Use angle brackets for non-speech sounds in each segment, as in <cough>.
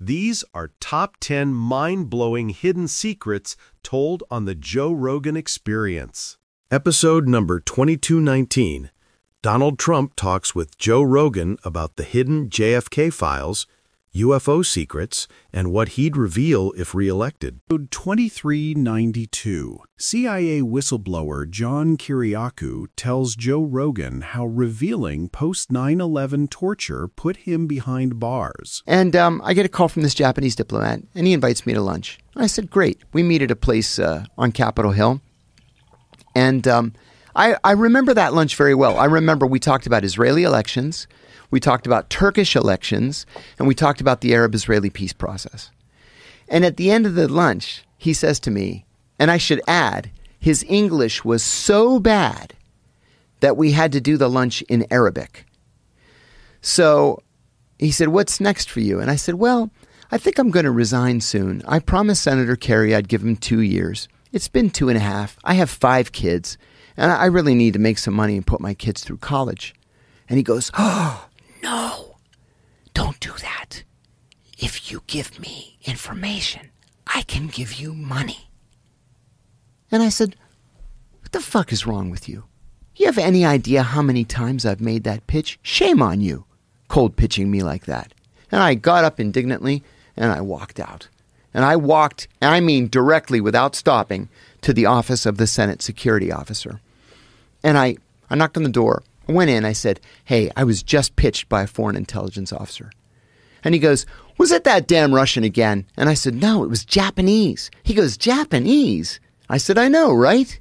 These are top 10 mind blowing hidden secrets told on The Joe Rogan Experience. Episode number 2219 Donald Trump talks with Joe Rogan about the hidden JFK files, UFO secrets, and what he'd reveal if reelected. Episode 2392 CIA whistleblower John Kiriakou tells Joe Rogan how revealing post 9 11 torture put him behind bars. And um, I get a call from this Japanese diplomat, and he invites me to lunch. I said, Great. We meet at a place uh, on Capitol Hill. And um, I, I remember that lunch very well. I remember we talked about Israeli elections, we talked about Turkish elections, and we talked about the Arab Israeli peace process. And at the end of the lunch, he says to me, and I should add, his English was so bad that we had to do the lunch in Arabic. So he said, What's next for you? And I said, Well, I think I'm going to resign soon. I promised Senator Kerry I'd give him two years. It's been two and a half. I have five kids, and I really need to make some money and put my kids through college. And he goes, Oh, no, don't do that. If you give me information, I can give you money. And I said, What the fuck is wrong with you? You have any idea how many times I've made that pitch? Shame on you, cold pitching me like that. And I got up indignantly and I walked out. And I walked, and I mean directly without stopping, to the office of the Senate security officer. And I, I knocked on the door. I went in. I said, Hey, I was just pitched by a foreign intelligence officer. And he goes, Was it that damn Russian again? And I said, No, it was Japanese. He goes, Japanese? I said, I know, right?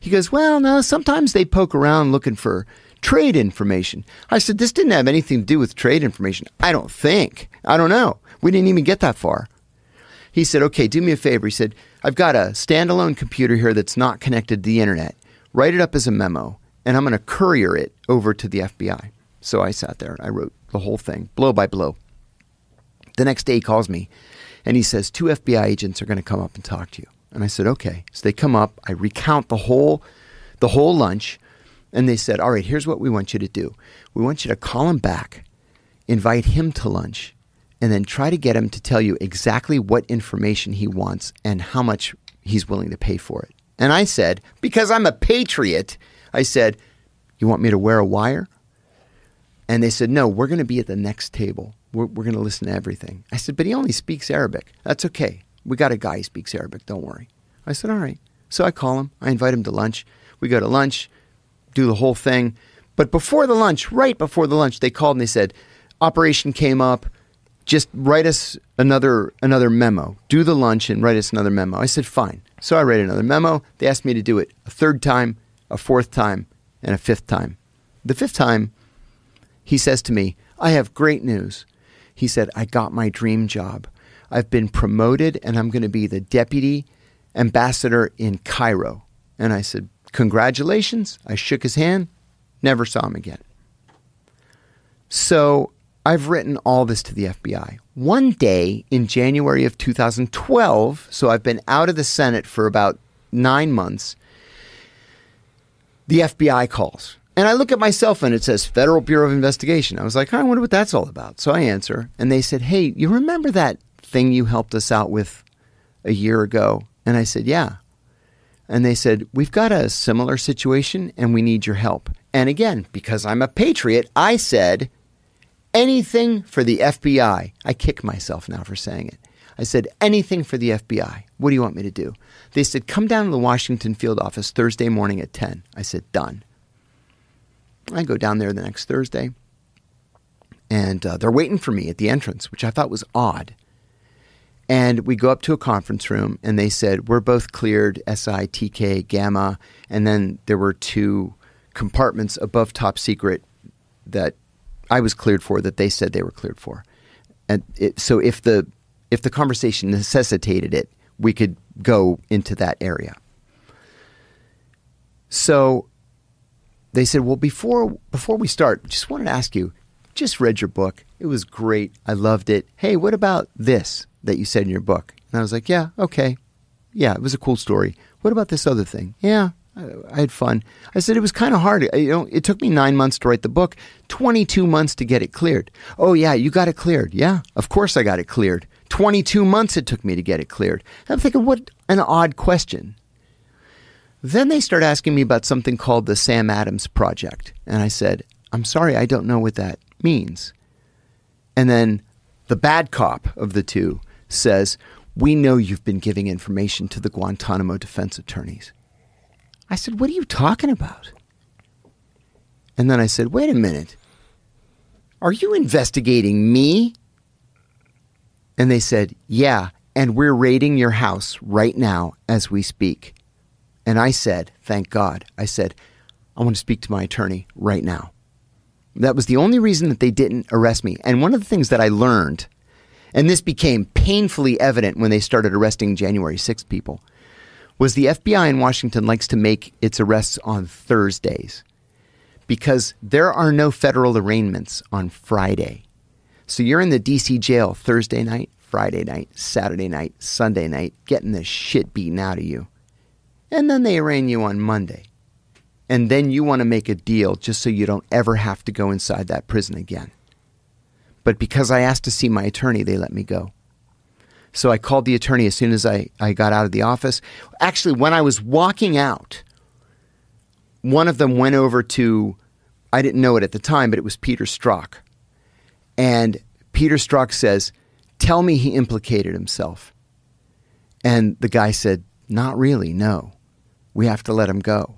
He goes, Well, no, sometimes they poke around looking for trade information. I said, This didn't have anything to do with trade information. I don't think. I don't know. We didn't even get that far. He said, Okay, do me a favor. He said, I've got a standalone computer here that's not connected to the internet. Write it up as a memo, and I'm going to courier it over to the FBI. So I sat there and I wrote the whole thing, blow by blow. The next day he calls me and he says, Two FBI agents are going to come up and talk to you. And I said, Okay. So they come up, I recount the whole the whole lunch, and they said, All right, here's what we want you to do. We want you to call him back, invite him to lunch, and then try to get him to tell you exactly what information he wants and how much he's willing to pay for it. And I said, Because I'm a patriot, I said, You want me to wear a wire? And they said, No, we're going to be at the next table. We're, we're going to listen to everything. I said, But he only speaks Arabic. That's okay. We got a guy who speaks Arabic. Don't worry. I said, All right. So I call him. I invite him to lunch. We go to lunch, do the whole thing. But before the lunch, right before the lunch, they called and they said, Operation came up. Just write us another another memo. Do the lunch and write us another memo. I said, fine. So I write another memo. They asked me to do it a third time, a fourth time, and a fifth time. The fifth time, he says to me, I have great news. He said, I got my dream job. I've been promoted and I'm going to be the deputy ambassador in Cairo. And I said, Congratulations. I shook his hand, never saw him again. So I've written all this to the FBI. One day in January of 2012, so I've been out of the Senate for about nine months, the FBI calls. And I look at my cell phone, it says Federal Bureau of Investigation. I was like, I wonder what that's all about. So I answer, and they said, Hey, you remember that thing you helped us out with a year ago? And I said, Yeah. And they said, We've got a similar situation and we need your help. And again, because I'm a patriot, I said, Anything for the FBI. I kick myself now for saying it. I said, Anything for the FBI. What do you want me to do? They said, Come down to the Washington field office Thursday morning at 10. I said, Done. I go down there the next Thursday, and uh, they're waiting for me at the entrance, which I thought was odd. And we go up to a conference room, and they said, We're both cleared SI, TK, Gamma. And then there were two compartments above top secret that I was cleared for that they said they were cleared for. And it, so if the if the conversation necessitated it, we could go into that area. So they said, "Well, before before we start, just wanted to ask you. Just read your book. It was great. I loved it. Hey, what about this that you said in your book?" And I was like, "Yeah, okay, yeah, it was a cool story. What about this other thing? Yeah, I, had fun. I said it was kind of hard. You know, it took me nine months to write the book, 22 months to get it cleared. Oh, yeah, you got it cleared. Yeah, of course I got it cleared. 22 months it took me to get it cleared. I'm thinking, what an odd question. Then they start asking me about something called the Sam Adams Project. And I said, I'm sorry, I don't know what that means. And then the bad cop of the two says, We know you've been giving information to the Guantanamo defense attorneys. I said, What are you talking about? And then I said, Wait a minute. Are you investigating me? And they said, Yeah, and we're raiding your house right now as we speak. And I said, Thank God. I said, I want to speak to my attorney right now. That was the only reason that they didn't arrest me. And one of the things that I learned, and this became painfully evident when they started arresting January 6th people, was the FBI in Washington likes to make its arrests on Thursdays because there are no federal arraignments on Friday. So you're in the DC jail Thursday night, Friday night, Saturday night, Sunday night, getting the shit beaten out of you and then they arraign you on Monday. And then you want to make a deal just so you don't ever have to go inside that prison again. But because I asked to see my attorney, they let me go. So I called the attorney as soon as I, I got out of the office. Actually, when I was walking out, one of them went over to, I didn't know it at the time, but it was Peter Strzok. And Peter Strzok says, Tell me he implicated himself. And the guy said, Not really, no we have to let him go.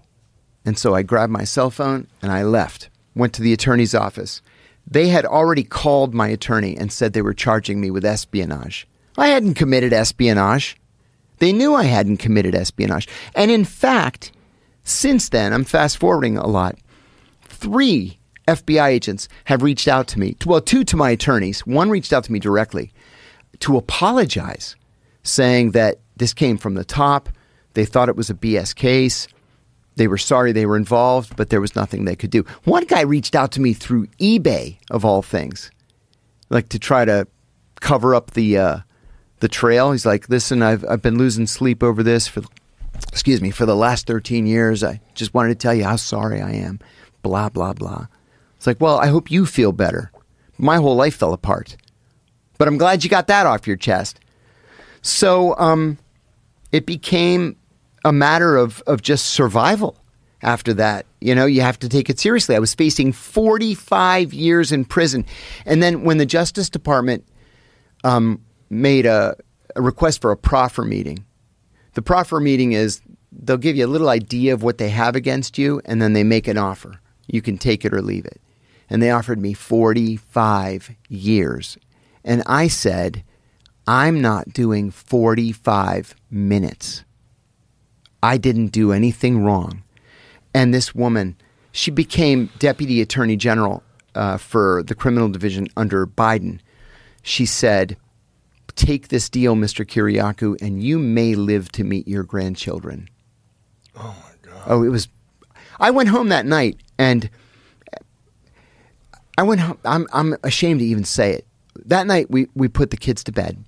And so I grabbed my cell phone and I left, went to the attorney's office. They had already called my attorney and said they were charging me with espionage. I hadn't committed espionage. They knew I hadn't committed espionage. And in fact, since then, I'm fast forwarding a lot. Three FBI agents have reached out to me. Well, two to my attorneys. One reached out to me directly to apologize, saying that this came from the top. They thought it was a BS case. They were sorry they were involved, but there was nothing they could do. One guy reached out to me through eBay, of all things, like to try to cover up the uh, the trail. He's like, "Listen, I've I've been losing sleep over this for, excuse me, for the last thirteen years. I just wanted to tell you how sorry I am." Blah blah blah. It's like, well, I hope you feel better. My whole life fell apart, but I'm glad you got that off your chest. So, um, it became a matter of, of just survival after that. You know, you have to take it seriously. I was facing 45 years in prison. And then when the Justice Department um, made a, a request for a proffer meeting, the proffer meeting is they'll give you a little idea of what they have against you, and then they make an offer. You can take it or leave it. And they offered me 45 years. And I said, I'm not doing 45 minutes. I didn't do anything wrong. And this woman, she became deputy attorney general uh, for the criminal division under Biden. She said, Take this deal, Mr. Kiriakou, and you may live to meet your grandchildren. Oh, my God. Oh, it was. I went home that night and I went home. I'm, I'm ashamed to even say it. That night, we, we put the kids to bed.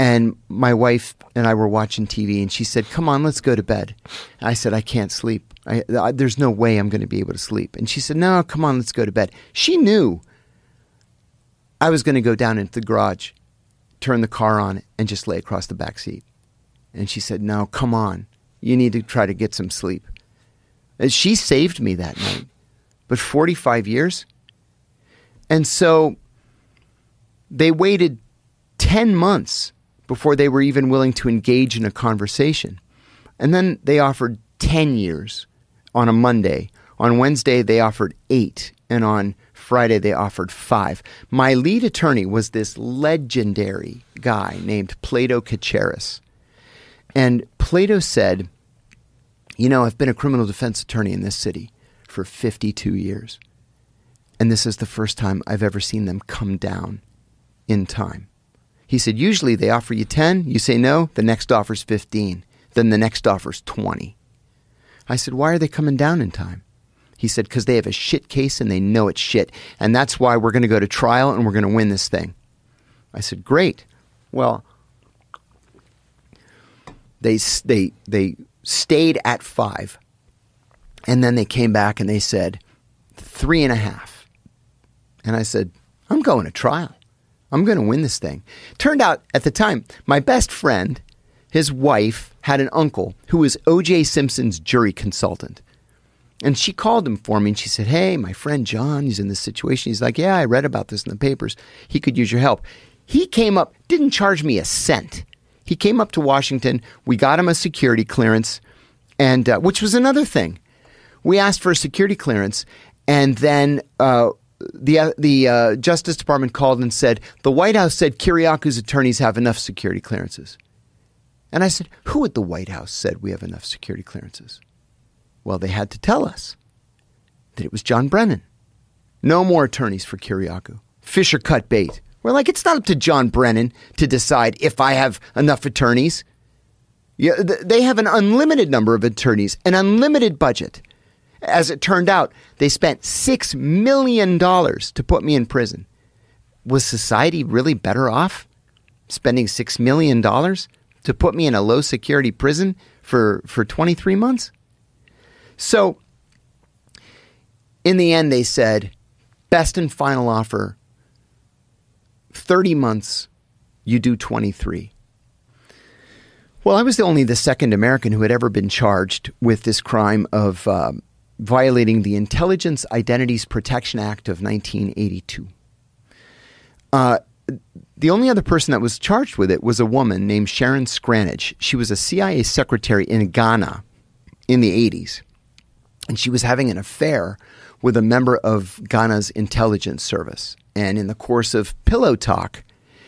And my wife and I were watching TV, and she said, "Come on, let's go to bed." I said, "I can't sleep. I, I, there's no way I'm going to be able to sleep." And she said, "No, come on, let's go to bed." She knew I was going to go down into the garage, turn the car on, and just lay across the back seat. And she said, "No, come on. You need to try to get some sleep." And she saved me that night. But 45 years? And so they waited 10 months before they were even willing to engage in a conversation. And then they offered 10 years on a Monday. On Wednesday, they offered eight. And on Friday, they offered five. My lead attorney was this legendary guy named Plato Cacheris. And Plato said, You know, I've been a criminal defense attorney in this city for 52 years. And this is the first time I've ever seen them come down in time. He said, usually they offer you 10, you say no, the next offer's 15, then the next offer's 20. I said, why are they coming down in time? He said, because they have a shit case and they know it's shit. And that's why we're going to go to trial and we're going to win this thing. I said, great. Well, they, they, they stayed at five. And then they came back and they said, three and a half. And I said, I'm going to trial. I'm going to win this thing. Turned out at the time, my best friend, his wife, had an uncle who was O.J. Simpson's jury consultant. And she called him for me and she said, Hey, my friend John, he's in this situation. He's like, Yeah, I read about this in the papers. He could use your help. He came up, didn't charge me a cent. He came up to Washington. We got him a security clearance, and uh, which was another thing. We asked for a security clearance, and then uh, the uh, the uh, Justice Department called and said the White House said Kiriakou's attorneys have enough security clearances. And I said, Who at the White House said we have enough security clearances? Well, they had to tell us that it was John Brennan. No more attorneys for Kiriakou. Fisher cut bait. We're like, it's not up to John Brennan to decide if I have enough attorneys. Yeah, they have an unlimited number of attorneys, an unlimited budget. As it turned out, they spent $6 million to put me in prison. Was society really better off spending $6 million to put me in a low security prison for, for 23 months? So, in the end, they said, best and final offer 30 months, you do 23. Well, I was the only the second American who had ever been charged with this crime of um, violating the Intelligence Identities Protection Act of 1982. Uh, the only other person that was charged with it was a woman named Sharon Scranage. She was a CIA secretary in Ghana in the 80s. And she was having an affair with a member of Ghana's intelligence service. And in the course of pillow talk,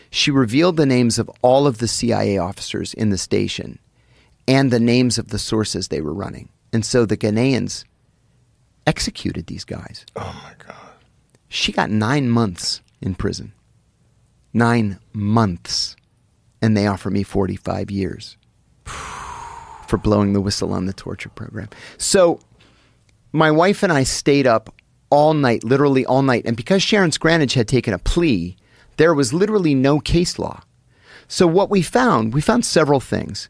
she revealed the names of all of the CIA officers in the station and the names of the sources they were running. And so the Ghanaians executed these guys. Oh my God. She got nine months in prison. Nine months. And they offer me 45 years <sighs> for blowing the whistle on the torture program. So my wife and I stayed up all night, literally all night. And because Sharon Scranage had taken a plea, there was literally no case law. So what we found, we found several things.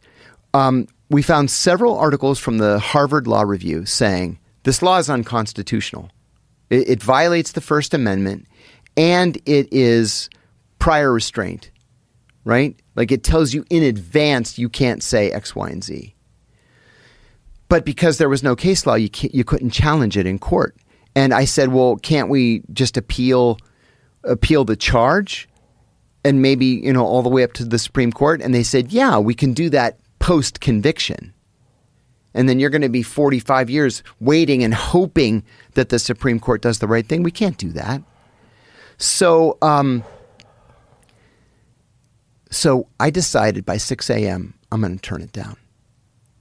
Um, we found several articles from the Harvard Law Review saying this law is unconstitutional. It, it violates the First Amendment, and it is prior restraint. Right? Like it tells you in advance you can't say X, Y, and Z. But because there was no case law, you you couldn't challenge it in court. And I said, well, can't we just appeal appeal the charge and maybe, you know, all the way up to the Supreme Court? And they said, yeah, we can do that post conviction. And then you're going to be 45 years waiting and hoping that the Supreme Court does the right thing. We can't do that. So, um, so I decided by 6 a.m., I'm going to turn it down.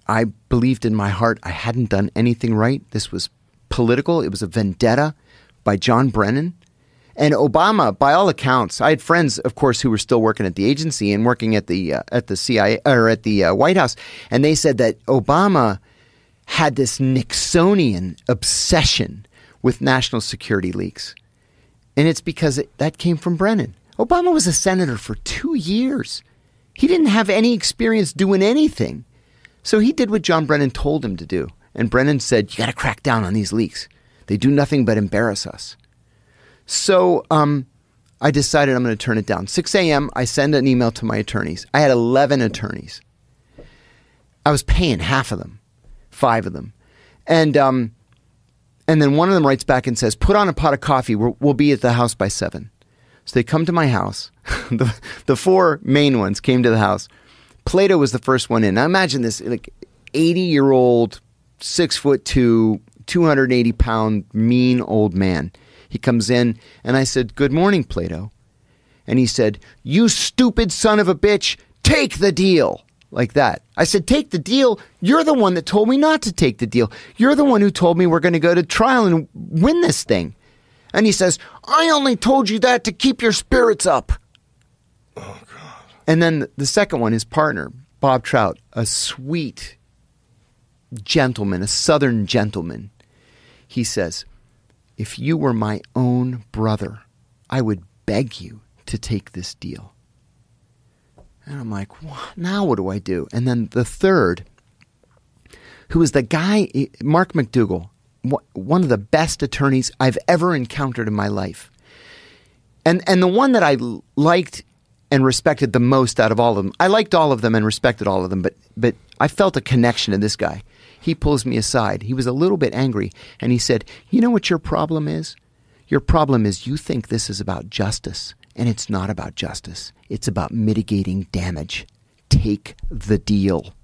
I believed in my heart I hadn't done anything right. This was political, it was a vendetta by John Brennan. And Obama, by all accounts, I had friends, of course, who were still working at the agency and working at the uh, at the CIA or at the uh, White House, and they said that Obama had this Nixonian obsession with national security leaks, and it's because it, that came from Brennan. Obama was a senator for two years. He didn't have any experience doing anything. So he did what John Brennan told him to do. And Brennan said, You got to crack down on these leaks. They do nothing but embarrass us. So um, I decided I'm going to turn it down. 6 a.m., I send an email to my attorneys. I had 11 attorneys. I was paying half of them, five of them. And, um, and then one of them writes back and says, Put on a pot of coffee. we will be at the house by seven. So they come to my house. <laughs> the, the four main ones came to the house. Plato was the first one in. Now imagine this like 80 year old, six foot two, 280 pound, mean old man. He comes in and I said, Good morning, Plato. And he said, You stupid son of a bitch, take the deal. Like that. I said, Take the deal. You're the one that told me not to take the deal. You're the one who told me we're going to go to trial and win this thing. And he says, I only told you that to keep your spirits up. Oh, God. And then the second one, his partner, Bob Trout, a sweet gentleman, a southern gentleman. He says, If you were my own brother, I would beg you to take this deal. And I'm like, what? now what do I do? And then the third, who was the guy, Mark MacDougall, one of the best attorneys I've ever encountered in my life. And, and the one that I liked and respected the most out of all of them, I liked all of them and respected all of them, but, but I felt a connection to this guy. He pulls me aside. He was a little bit angry, and he said, You know what your problem is? Your problem is you think this is about justice, and it's not about justice. It's about mitigating damage. Take the deal.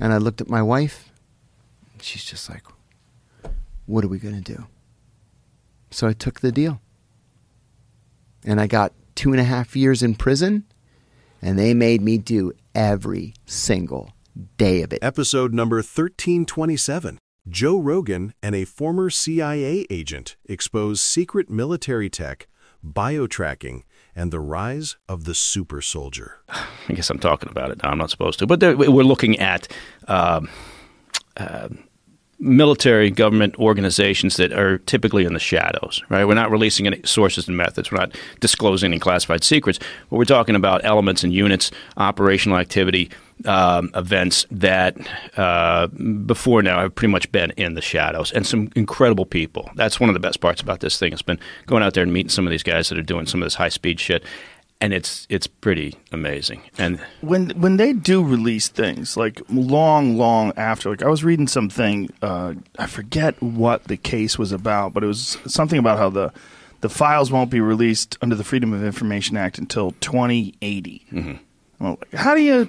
And I looked at my wife. She's just like, What are we going to do? So I took the deal. And I got two and a half years in prison, and they made me do every single day of it. Episode number 1327 Joe Rogan and a former CIA agent expose secret military tech, biotracking, and the rise of the super soldier. <sighs> I guess I'm talking about it now. I'm not supposed to. But we're looking at um, uh, military government organizations that are typically in the shadows, right? We're not releasing any sources and methods. We're not disclosing any classified secrets. But we're talking about elements and units, operational activity, um, events that uh, before now have pretty much been in the shadows and some incredible people. That's one of the best parts about this thing. It's been going out there and meeting some of these guys that are doing some of this high speed shit. And it's it's pretty amazing. And when when they do release things like long long after like i was reading something uh, i forget what the case was about but it was something about how the the files won't be released under the freedom of information act until 2080 mm-hmm. Well, how do you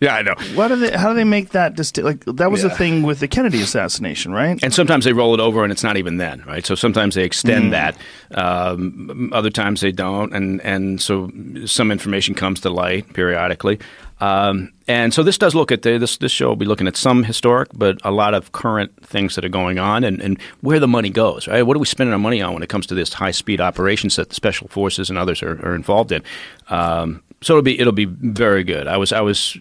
yeah, I know. what do they how do they make that disti- like that was the thing with the kennedy assassination right And sometimes they roll it over, and it's not even then, right? So sometimes they extend that. Um, other times they don't, and and so some information comes to light periodically. Um, and so this does look at the, this. This show will be looking at some historic, but a lot of current things that are going on, and, and where the money goes. Right? What are we spending our money on when it comes to this high speed operations that the special forces and others are, are involved in? Um, so it'll be it'll be very good. I was I was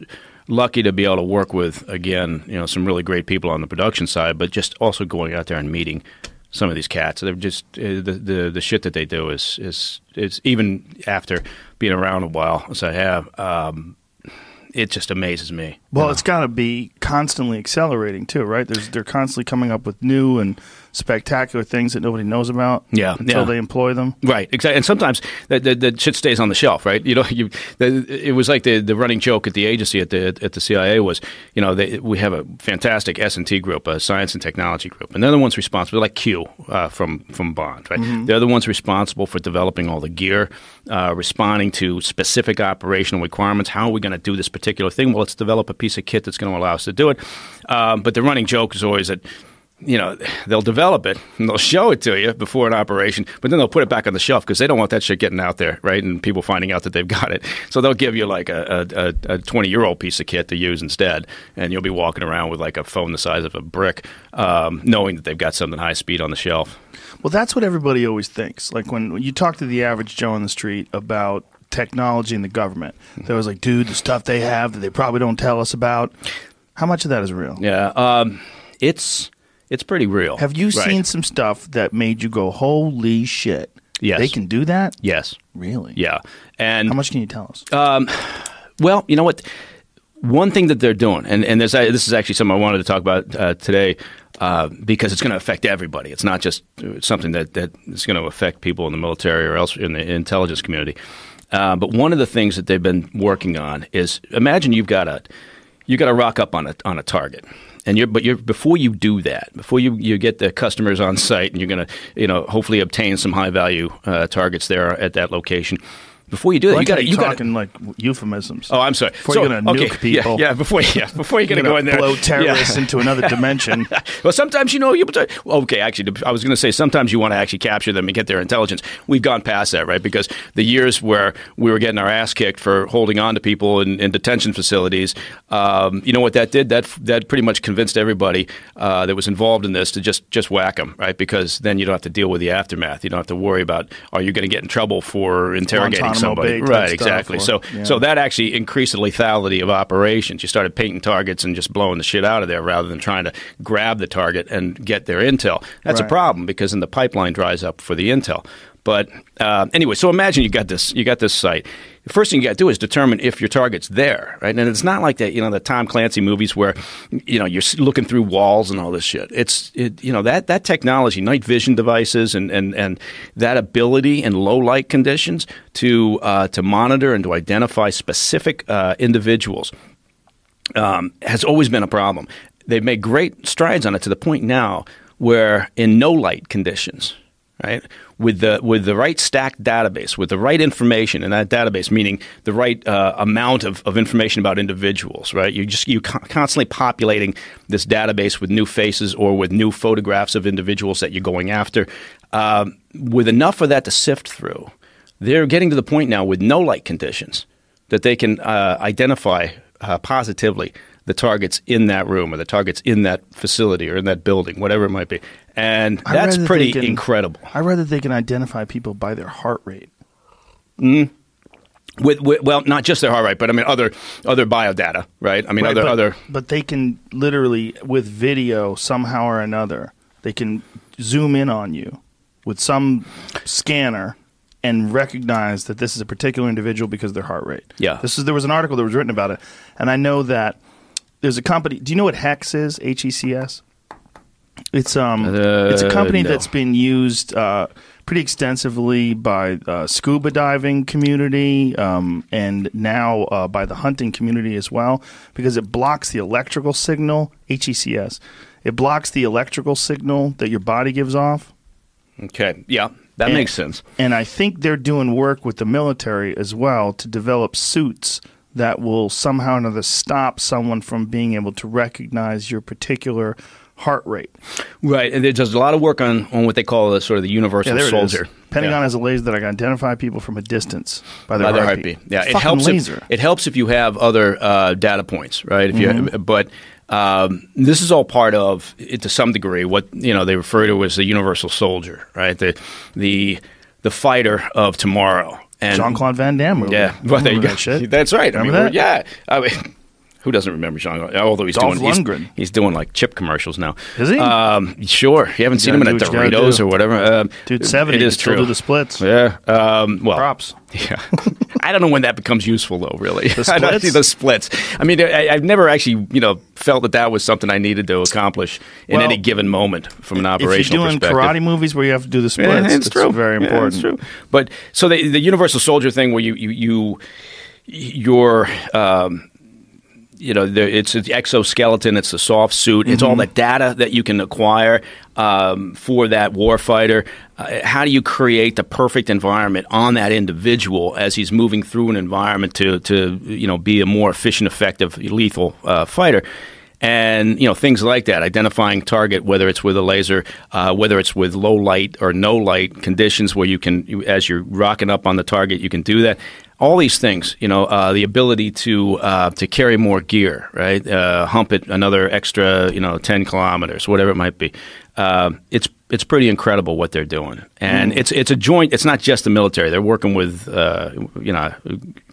lucky to be able to work with again, you know, some really great people on the production side, but just also going out there and meeting some of these cats. They're just uh, the, the the shit that they do is is is even after being around a while as I have. Um, it just amazes me. well it's got to be constantly accelerating too right There's, they're constantly coming up with new and spectacular things that nobody knows about Yeah, until yeah. they employ them Right, exactly. And sometimes that the, the shit stays on the shelf, right? You know, <laughs> you, the, it was like the, the running joke at the agency at the at the CIA was, you know, they, we have a fantastic S and T group, a science and technology group, and they're the ones responsible, like Q uh, from from Bond, right? They're the ones responsible for developing all the gear, uh, responding to specific operational requirements. How are we going to do this particular thing? Well, let's develop a piece of kit that's going to allow us to do it. Um, but the running joke is always that you know, they'll develop it and they'll show it to you before an operation, but then they'll put it back on the shelf because they don't want that shit getting out there, right? And people finding out that they've got it. So they'll give you like a a twenty year old piece of kit to use instead, and you'll be walking around with like a phone the size of a brick, um, knowing that they've got something high speed on the shelf. Well, that's what everybody always thinks. Like when you talk to the average Joe on the street about technology and the government, they're always like, dude, the stuff they have that they probably don't tell us about. How much of that is real? Yeah, um, it's it's pretty real. Have you Right. seen some stuff that made you go, holy shit? Yes. They can do that? Yes. Really? Yeah. And How much can you tell us? Well, you know what? One thing that they're doing, and, and there's, this is actually something I wanted to talk about uh, today uh, because it's going to affect everybody. It's not just uh, something that, that is going to affect people in the military or else in the intelligence community. Uh, but one of the things that they've been working on is imagine you've got a you've got to rock up on a on a target. And you're, but you're, before you do that, before you, you get the customers on site, and you're going to, you know, hopefully obtain some high value uh, targets there at that location. Before you do that, Like you got to, you talking like euphemisms. Oh, I'm sorry. Before you're gonna okay, nuke people. Yeah, yeah, before yeah, <laughs> before you're You're gonna, go in there, blow terrorists Yeah. into another dimension. <laughs> well, sometimes you know you. Okay, actually, I was going to say sometimes you want to actually capture them and get their intelligence. We've gone past that, right? Because the years where we were getting our ass kicked for holding on to people in, in detention facilities, um, you know what that did? That that pretty much convinced everybody uh, that was involved in this to just just whack them, right? Because then you don't have to deal with the aftermath. You don't have to worry about are you going to get in trouble for interrogating somebody, right? Exactly. or- so yeah. so that actually increased the lethality of operations. You started painting targets and just blowing the shit out of there rather than trying to grab the target and get their intel. That's a problem because then the pipeline dries up for the intel. But uh, anyway, so imagine you got this you got this site. The first thing you got to do is determine if your target's there, right? And it's not like that, you know, the Tom Clancy movies where, you know, you're looking through walls and all this shit. It's, it, you know, that, that technology, night vision devices and, and, and that ability in low light conditions to, uh, to monitor and to identify specific uh, individuals um, has always been a problem. They've made great strides on it to the point now where in no light conditions, right, with the with the right stacked database, with the right information in that database, meaning the right uh, amount of, of information about individuals, right? You just you constantly populating this database with new faces or with new photographs of individuals that you're going after. Um, with enough of that to sift through, they're getting to the point now with no light conditions that they can uh, identify uh, positively the targets in that room or the targets in that facility or in that building, whatever it might be. And I that's pretty can- incredible. I read that they can identify people by their heart rate. Mm. With, with well, not just their heart rate, but I mean other other bio data, right? I mean Right, other but, other. but they can literally with video somehow or another they can zoom in on you with some scanner and recognize that this is a particular individual because of their heart rate. Yeah. This is there was an article that was written about it and I know that there's a company do you know what HECS is? H E C S? It's um Uh, it's a company no. that's been used uh, pretty extensively by uh, scuba diving community um, and now uh, by the hunting community as well because it blocks the electrical signal HECS. It blocks the electrical signal that your body gives off. Okay, yeah, that And- makes sense. And I think they're doing work with the military as well to develop suits that will somehow or another stop someone from being able to recognize your particular heart rate. Right, and it does a lot of work on, on what they call the sort of the universal Yeah, there it is. soldier. Pentagon Yeah. has a laser that can identify people from a distance by their, by their heartbeat. heartbeat. Yeah, it helps. laser. If, it helps if you have other uh, data points, right? If you, Mm-hmm. but um, this is all part of, to some degree, what you know they refer to as the universal soldier, right? The the the fighter of tomorrow. And Jean Claude Van Damme movie. Yeah, well, there you go. that shit? <laughs> That's right. I mean, that? yeah. I mean, who doesn't remember Jean? Although he's Dolph doing he's- Lundgren. He's, doing like chip commercials now. Is he? Um, sure. You haven't seen him in a gotta do what you gotta Doritos or whatever. Um, Dude, 70 It is true. do the splits. Yeah. Um, well, Props. <laughs> Yeah. I don't know when that becomes useful, though. Really, The <laughs> I don't splits? see the splits. I mean, I, I've never actually, you know, felt that that was something I needed to accomplish in Well, any given moment from an operational. If you're doing perspective. karate movies where you have to do the splits, Yeah, it's it's true. very Yeah, important. it's true. But so the, the universal soldier thing, where you you you your um, you know, the, it's the exoskeleton, it's the soft suit, it's all the data that you can acquire um, for that warfighter. Uh, how do you create the perfect environment on that individual as he's moving through an environment to, to you know, be a more efficient, effective, lethal uh, fighter? and you know things like that identifying target whether it's with a laser uh, whether it's with low light or no light conditions where you can as you're rocking up on the target you can do that all these things you know uh, the ability to uh, to carry more gear right uh, hump it another extra you know 10 kilometers whatever it might be uh, it's it's pretty incredible what they're doing, and it's it's a joint. It's not just the military. They're working with uh, you know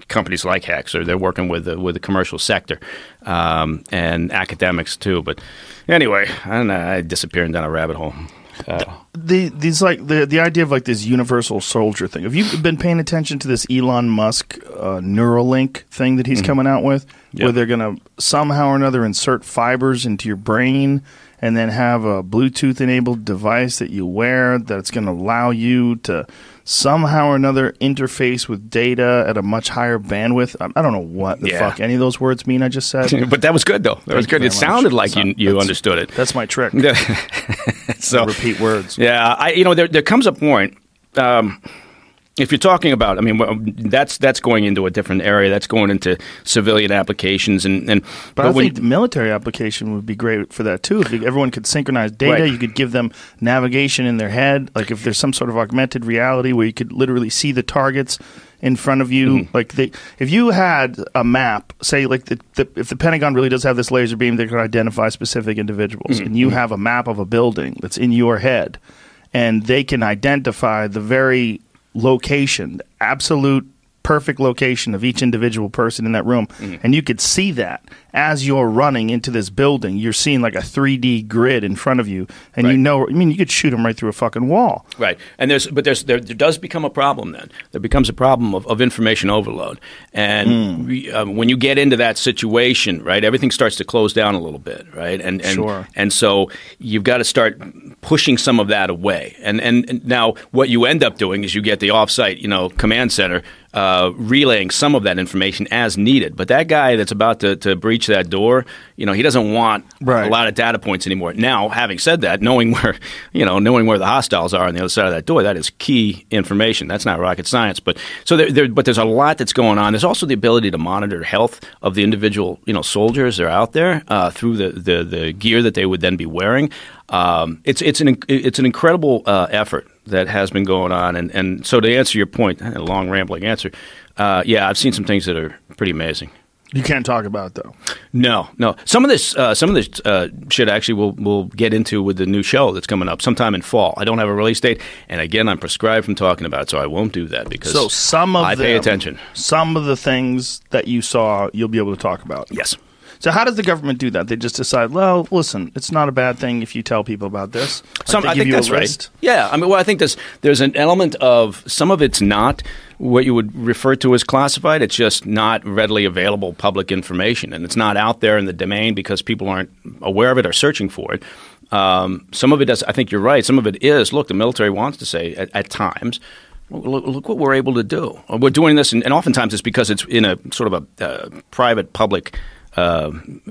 companies like HECS, or they're working with the, with the commercial sector um, and academics too. But anyway, I don't know. I disappearing down a rabbit hole. Uh, the these like the the idea of like this universal soldier thing. Have you been paying attention to this Elon Musk uh, Neuralink thing that he's coming out with, where they're going to somehow or another insert fibers into your brain and then have a Bluetooth enabled device that you wear that's going to allow you to somehow or another interface with data at a much higher bandwidth. I, don't know what the Yeah. fuck any of those words mean. I just said. <laughs> but that was good though. That was Thank you good. It much. sounded like you you understood it. That's my trick. <laughs> so Repeat words. Yeah, I you know there there comes a point. Um, if you're talking about, I mean, that's that's going into a different area. That's going into civilian applications, and and But, I when- think the military application would be great for that too. If everyone could synchronize data, Right. you could give them navigation in their head. Like if there's some sort of augmented reality where you could literally see the targets in front of you. Mm-hmm. Like they, if you had a map, say like the, the, if the Pentagon really does have this laser beam that can identify specific individuals, Mm-hmm. and you have a map of a building that's in your head, and they can identify the very location, absolute perfect location of each individual person in that room, mm-hmm. and you could see that as you're running into this building. You're seeing like a 3D grid in front of you, and you know, I mean, you could shoot them right through a fucking wall. Right, and there's but there's there, there does become a problem then. There becomes a problem of, of information overload, and we, um, when you get into that situation, right, everything starts to close down a little bit, right, and and Sure. and so you've got to start pushing some of that away. And, and and now what you end up doing is you get the offsite, you know, command center uh, relaying some of that information as needed. But that guy that's about to, to breach that door, you know, he doesn't want Right. a lot of data points anymore. Now, having said that, knowing where, <laughs> you know, knowing where the hostiles are on the other side of that door, that is key information. That's not rocket science. But so there, there but there's a lot that's going on. There's also the ability to monitor health of the individual, you know, soldiers that are out there uh, through the, the the gear that they would then be wearing. Um, it's it's an it's an incredible uh, effort that has been going on. And, and so to answer your point, a long rambling answer, uh, yeah, I've seen some things that are pretty amazing. You can't talk about it though. No, no. Some of this, uh, some of this uh, shit actually we'll we'll get into with the new show that's coming up sometime in fall. I don't have a release date, and again, I'm prescribed from talking about it, so I won't do that because So some of I pay attention. Some of the things that you saw, you'll be able to talk about. Yes. So how does the government do that? They just decide, well, listen, it's not a bad thing if you tell people about this. Like Some, I think that's right. Yeah, I mean, well, I think there's there's an element of some of it's not what you would refer to as classified. It's just not readily available public information, and it's not out there in the domain because people aren't aware of it or searching for it. Um, some of it is, I think you're right. Some of it is. Look, the military wants to say at, at times. Look, look what we're able to do. We're doing this, and, and oftentimes it's because it's in a sort of a uh, private-public uh,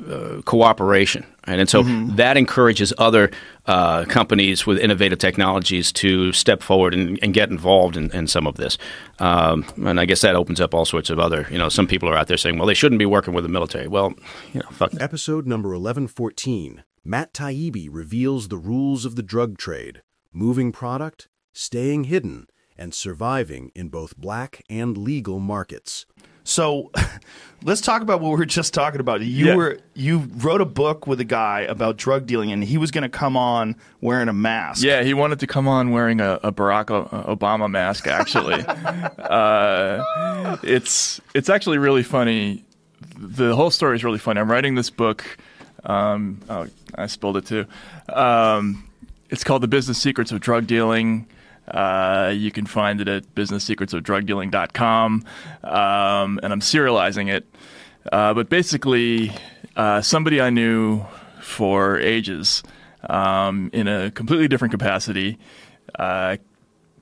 uh, cooperation, right? and so that encourages other uh, companies with innovative technologies to step forward and, and get involved in, in some of this. Um, and I guess that opens up all sorts of other, you know, some people are out there saying, well, they shouldn't be working with the military. Well, you know, fuck that. Episode number 1114 Matt Taibbi reveals the rules of the drug trade moving product, staying hidden, and surviving in both black and legal markets. So <laughs> let's talk about what we were just talking about. You Yeah. were you wrote a book with a guy about drug dealing, and he was going to come on wearing a mask. Yeah, he wanted to come on wearing a, a Barack Obama mask. Actually, <laughs> uh, it's it's actually really funny. The whole story is really funny. I'm writing this book. Um, oh, I spilled it too. Um, it's called The Business Secrets of Drug Dealing. Uh, you can find it at businesssecretsofdrugdealing.com, um, and I'm serializing it. Uh, but basically, uh, somebody I knew for ages um, in a completely different capacity uh,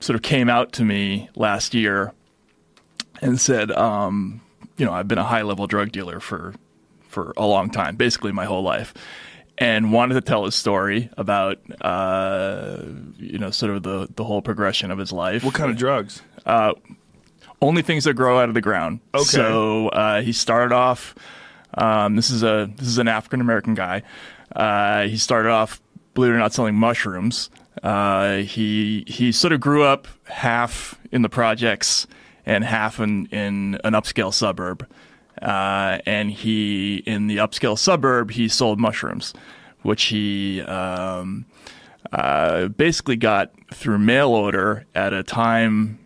sort of came out to me last year and said, um, you know, I've been a high level drug dealer for for a long time, basically my whole life, and wanted to tell his story about uh, you know sort of the the whole progression of his life. What kind of drugs? Only things that grow out of the ground. Okay. So uh, he started off. Um, this is a this is an African American guy. Uh, he started off, believe it or not, selling mushrooms. Uh, he he sort of grew up half in the projects and half in, in an upscale suburb. Uh, and he in the upscale suburb he sold mushrooms, which he um, uh, basically got through mail order at a time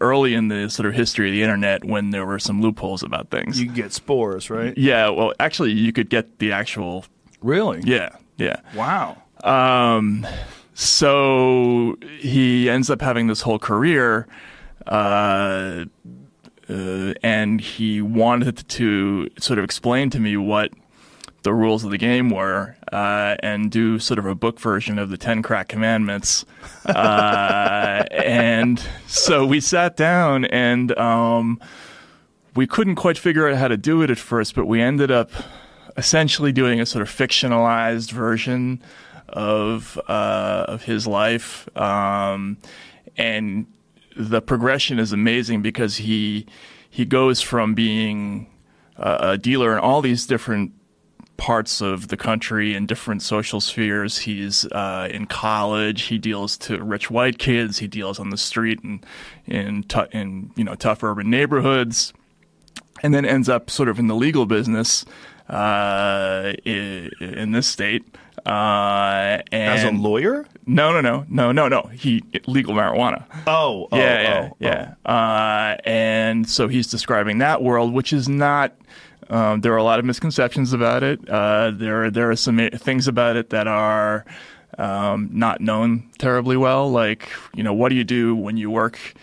early in the sort of history of the internet when there were some loopholes about things. You get spores, right? yeah, well, actually, you could get the actual. Really? Yeah, yeah. Wow. Um, so he ends up having this whole career, uh, uh, and he wanted to sort of explain to me what the rules of the game were uh, and do sort of a book version of the Ten Crack Commandments. Uh, <laughs> and so we sat down and um, we couldn't quite figure out how to do it at first, but we ended up essentially doing a sort of fictionalized version of uh, of his life, um, and the progression is amazing because he he goes from being a, dealer in all these different parts of the country and different social spheres. He's uh, in college. He deals to rich white kids. He deals on the street and in tou- in you know tough urban neighborhoods and then ends up sort of in the legal business uh, i- in this state. Uh, and As a lawyer? No, no, no, no, no, no. He legal marijuana. Oh, oh, yeah, yeah, oh, yeah. Uh, and so he's describing that world, which is not. Um, there are a lot of misconceptions about it. Uh, there, there are some things about it that are um, not known terribly well. Like, you know, what do you do when you work,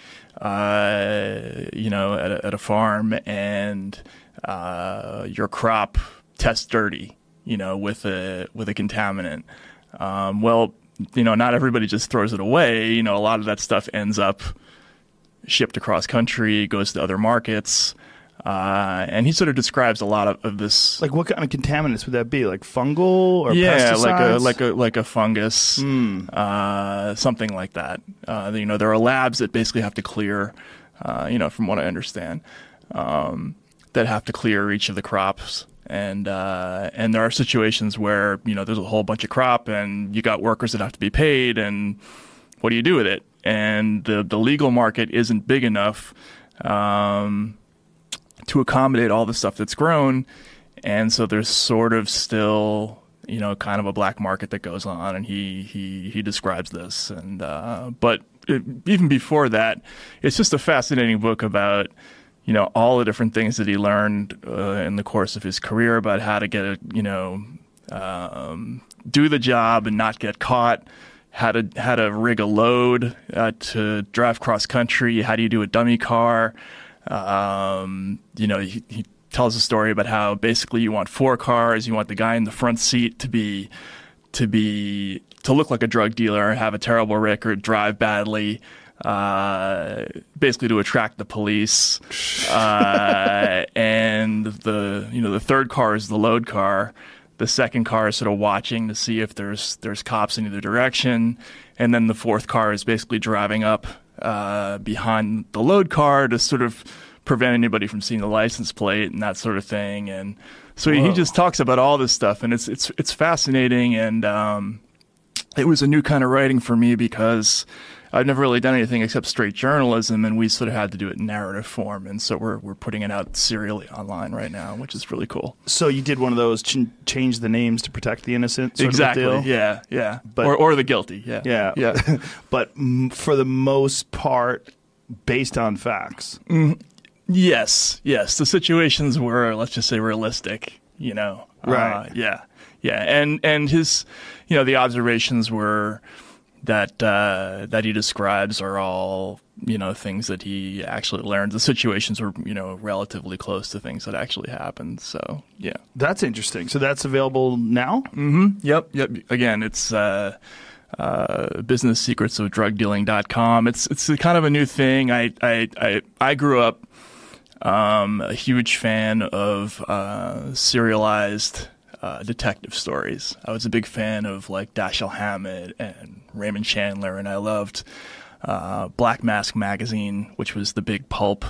uh, you know, at a, at a farm and uh, your crop tests dirty, you know, with a with a contaminant? Um, well, you know, not everybody just throws it away. You know, a lot of that stuff ends up shipped across country, goes to other markets. Uh, and he sort of describes a lot of, of, this. Like what kind of contaminants would that be? Like fungal or yeah, pesticides? like a like a like a fungus, mm. uh, something like that. Uh, you know, there are labs that basically have to clear. Uh, you know, from what I understand, um, that have to clear each of the crops. And uh, and there are situations where you know there's a whole bunch of crop, and you got workers that have to be paid, and what do you do with it? And the the legal market isn't big enough. Um, to accommodate all the stuff that's grown. And so there's sort of still, you know, kind of a black market that goes on. And he, he, he describes this. And, uh, but it, even before that, it's just a fascinating book about, you know, all the different things that he learned uh, in the course of his career about how to get a, you know, um, do the job and not get caught how to how to rig a load uh, to drive cross country. How do you do a dummy car? Um, you know, he, he tells a story about how basically you want four cars. You want the guy in the front seat to be to be to look like a drug dealer, have a terrible record, drive badly. Uh, basically to attract the police, <laughs> uh, and the you know the third car is the load car. The second car is sort of watching to see if there's there's cops in either direction, and then the fourth car is basically driving up uh, behind the load car to sort of prevent anybody from seeing the license plate and that sort of thing. And so Whoa. he just talks about all this stuff, and it's it's it's fascinating. And um, it was a new kind of writing for me because I've never really done anything except straight journalism, and we sort of had to do it in narrative form. And so we're we're putting it out serially online right now, which is really cool. So you did one of those ch- change the names to protect the innocent. exactly. Yeah. Yeah. But, or or the guilty. Yeah. Yeah. Yeah. <laughs> but for the most part, based on facts. Mm, yes. Yes. The situations were, let's just say, realistic. You know. Right. Uh, yeah. Yeah. And and his, you know, the observations were that uh, that he describes are all you know things that he actually learned. The situations were you know relatively close to things that actually happened. So yeah, that's interesting. So that's available now. Mm-hmm. Yep. Yep. Again, it's. Uh, uh, business secrets of drug dealing.com. It's it's kind of a new thing. I I I, I grew up um, a huge fan of uh, serialized uh, detective stories. I was a big fan of like Dashiell Hammett and Raymond Chandler, and I loved uh, Black Mask magazine, which was the big pulp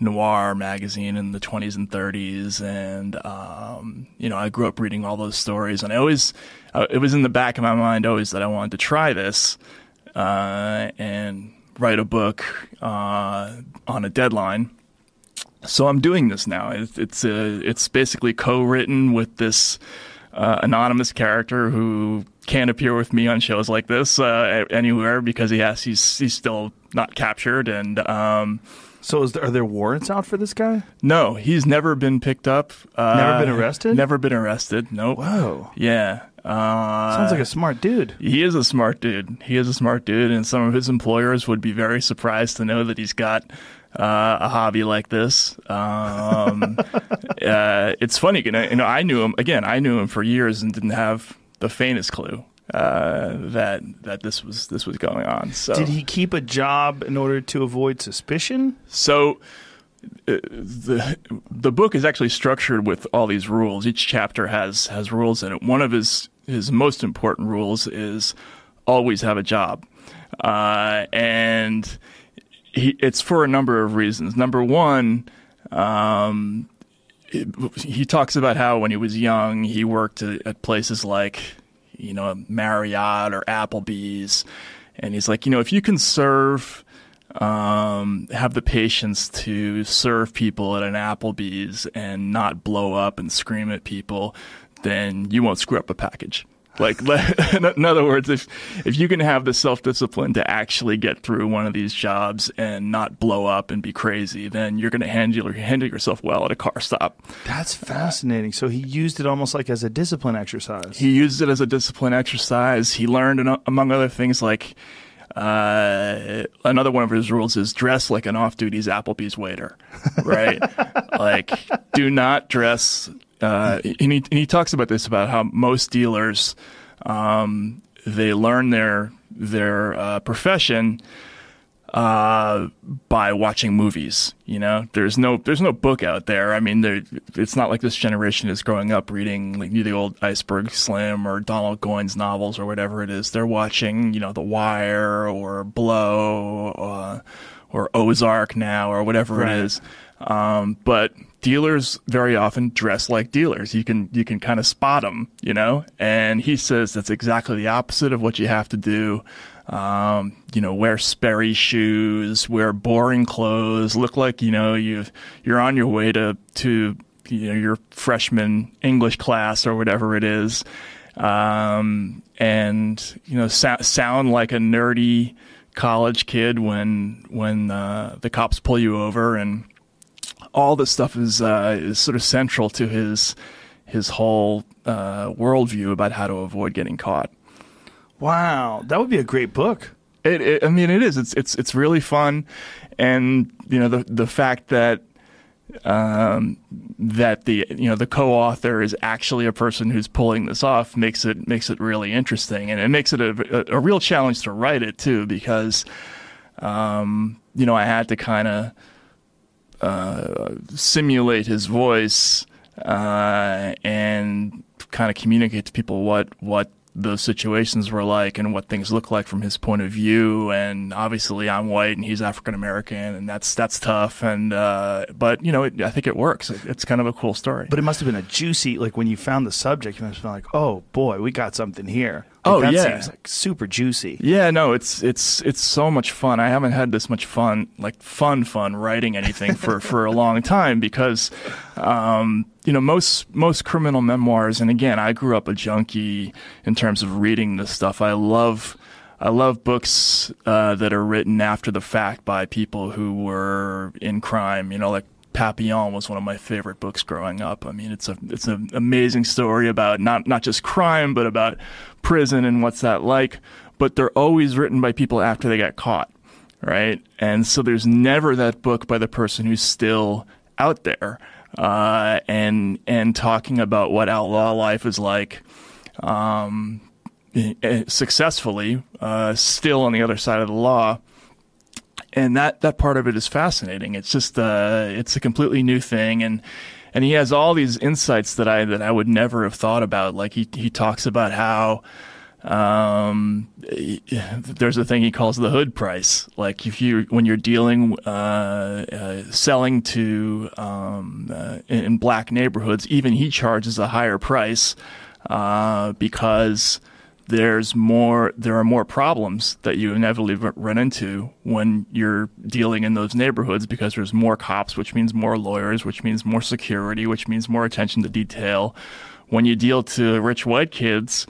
noir magazine in the 20s and 30s. And um, you know, I grew up reading all those stories, and I always uh, it was in the back of my mind always that I wanted to try this uh, and write a book uh, on a deadline so I'm doing this now. It's it's, uh, it's basically co-written with this uh, anonymous character who can't appear with me on shows like this uh, anywhere because he has he's he's still not captured and. Um, so, there, are there warrants out for this guy? No, he's never been picked up. Uh, never been arrested. Never been arrested. Nope. Whoa. Yeah. Uh, Sounds like a smart dude. He is a smart dude. He is a smart dude, and some of his employers would be very surprised to know that he's got uh, a hobby like this. Um, <laughs> uh, it's funny, you know, you know, I knew him again. I knew him for years and didn't have the faintest clue uh, that that this was this was going on. So, did he keep a job in order to avoid suspicion? So. Uh, the the book is actually structured with all these rules. Each chapter has has rules in it. One of his his most important rules is always have a job, uh, and he, it's for a number of reasons. Number one, um, he talks about how when he was young, he worked at, at places like, you know, Marriott or Applebee's. And he's like, you know, if you can serve, um, have the patience to serve people at an Applebee's and not blow up and scream at people, then you won't screw up a package. Like, <laughs> in other words, if if you can have the self discipline to actually get through one of these jobs and not blow up and be crazy, then you're going to handle handle yourself well at a car stop. That's fascinating. So he used it almost like as a discipline exercise. He used it as a discipline exercise. He learned, among other things, like uh, another one of his rules is dress like an off-duty Applebee's waiter, right? <laughs> like, do not dress uh, and, he, and he talks about this about how most dealers um, they learn their their uh, profession uh, by watching movies. You know, there's no there's no book out there. I mean, there, it's not like this generation is growing up reading like the old Iceberg Slim or Donald Goines novels or whatever it is. They're watching, you know, The Wire or Blow uh, or Ozark now or whatever right. it is. Um, but dealers very often dress like dealers. You can you can kind of spot them, you know. And he says that's exactly the opposite of what you have to do. Um, you know, wear Sperry shoes, wear boring clothes, look like you know you you're on your way to to you know your freshman English class or whatever it is, um, and you know so- sound like a nerdy college kid when when uh, the cops pull you over and all this stuff is uh, is sort of central to his his whole uh, worldview about how to avoid getting caught. Wow, that would be a great book. It, it, I mean, it is. It's it's it's really fun, and you know the the fact that um, that the you know the co-author is actually a person who's pulling this off makes it makes it really interesting, and it makes it a, a, a real challenge to write it too because um, you know I had to kind of uh, simulate his voice uh, and kind of communicate to people what what those situations were like and what things look like from his point of view. And obviously, I'm white and he's African American, and that's that's tough. And uh, but you know, it, I think it works. It's kind of a cool story. But it must have been a juicy like when you found the subject. You must have been like, oh boy, we got something here. Like, oh that yeah, seems like super juicy. Yeah, no, it's it's it's so much fun. I haven't had this much fun, like fun, fun writing anything for for a long time because, um, you know, most most criminal memoirs. And again, I grew up a junkie in terms of reading this stuff. I love. I love books uh, that are written after the fact by people who were in crime. You know, like Papillon was one of my favorite books growing up. I mean, it's a it's an amazing story about not not just crime, but about prison and what's that like. But they're always written by people after they got caught, right? And so there's never that book by the person who's still out there uh, and and talking about what outlaw life is like. Um, eh, successfully, uh, still on the other side of the law and that that part of it is fascinating. It's just uh, it's a completely new thing, and and he has all these insights that I that I would never have thought about. Like he he talks about how um, there's a thing he calls the hood price. Like if you when you're dealing uh, uh, selling to um, uh, in black neighborhoods, even he charges a higher price uh, because there's more there are more problems that you inevitably run into when you're dealing in those neighborhoods because there's more cops which means more lawyers which means more security which means more attention to detail. When you deal to rich white kids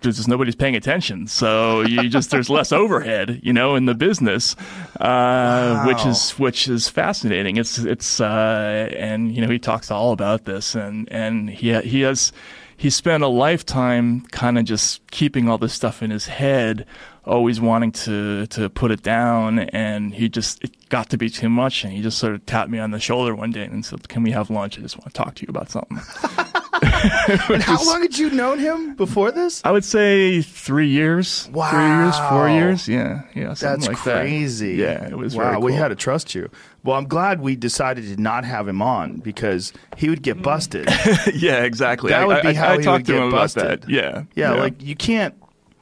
there's just nobody's paying attention. So you <laughs> just there's less overhead you know in the business uh, wow. which is which is fascinating. It's it's uh, and you know he talks all about this and and he he has he spent a lifetime kind of just keeping all this stuff in his head, always wanting to to put it down, and he just it got to be too much, and he just sort of tapped me on the shoulder one day and said, "Can we have lunch? I just want to talk to you about something." <laughs> and how long had you known him before this? I would say three years. Wow. Three years, four years. Yeah. Yeah. That's like crazy. That. Yeah. It was wow. Cool. We had to trust you. Well, I'm glad we decided to not have him on because he would get busted. <laughs> yeah, exactly. That would be I, how I, he talked would to him busted. that. Yeah. yeah. Yeah. Like you can't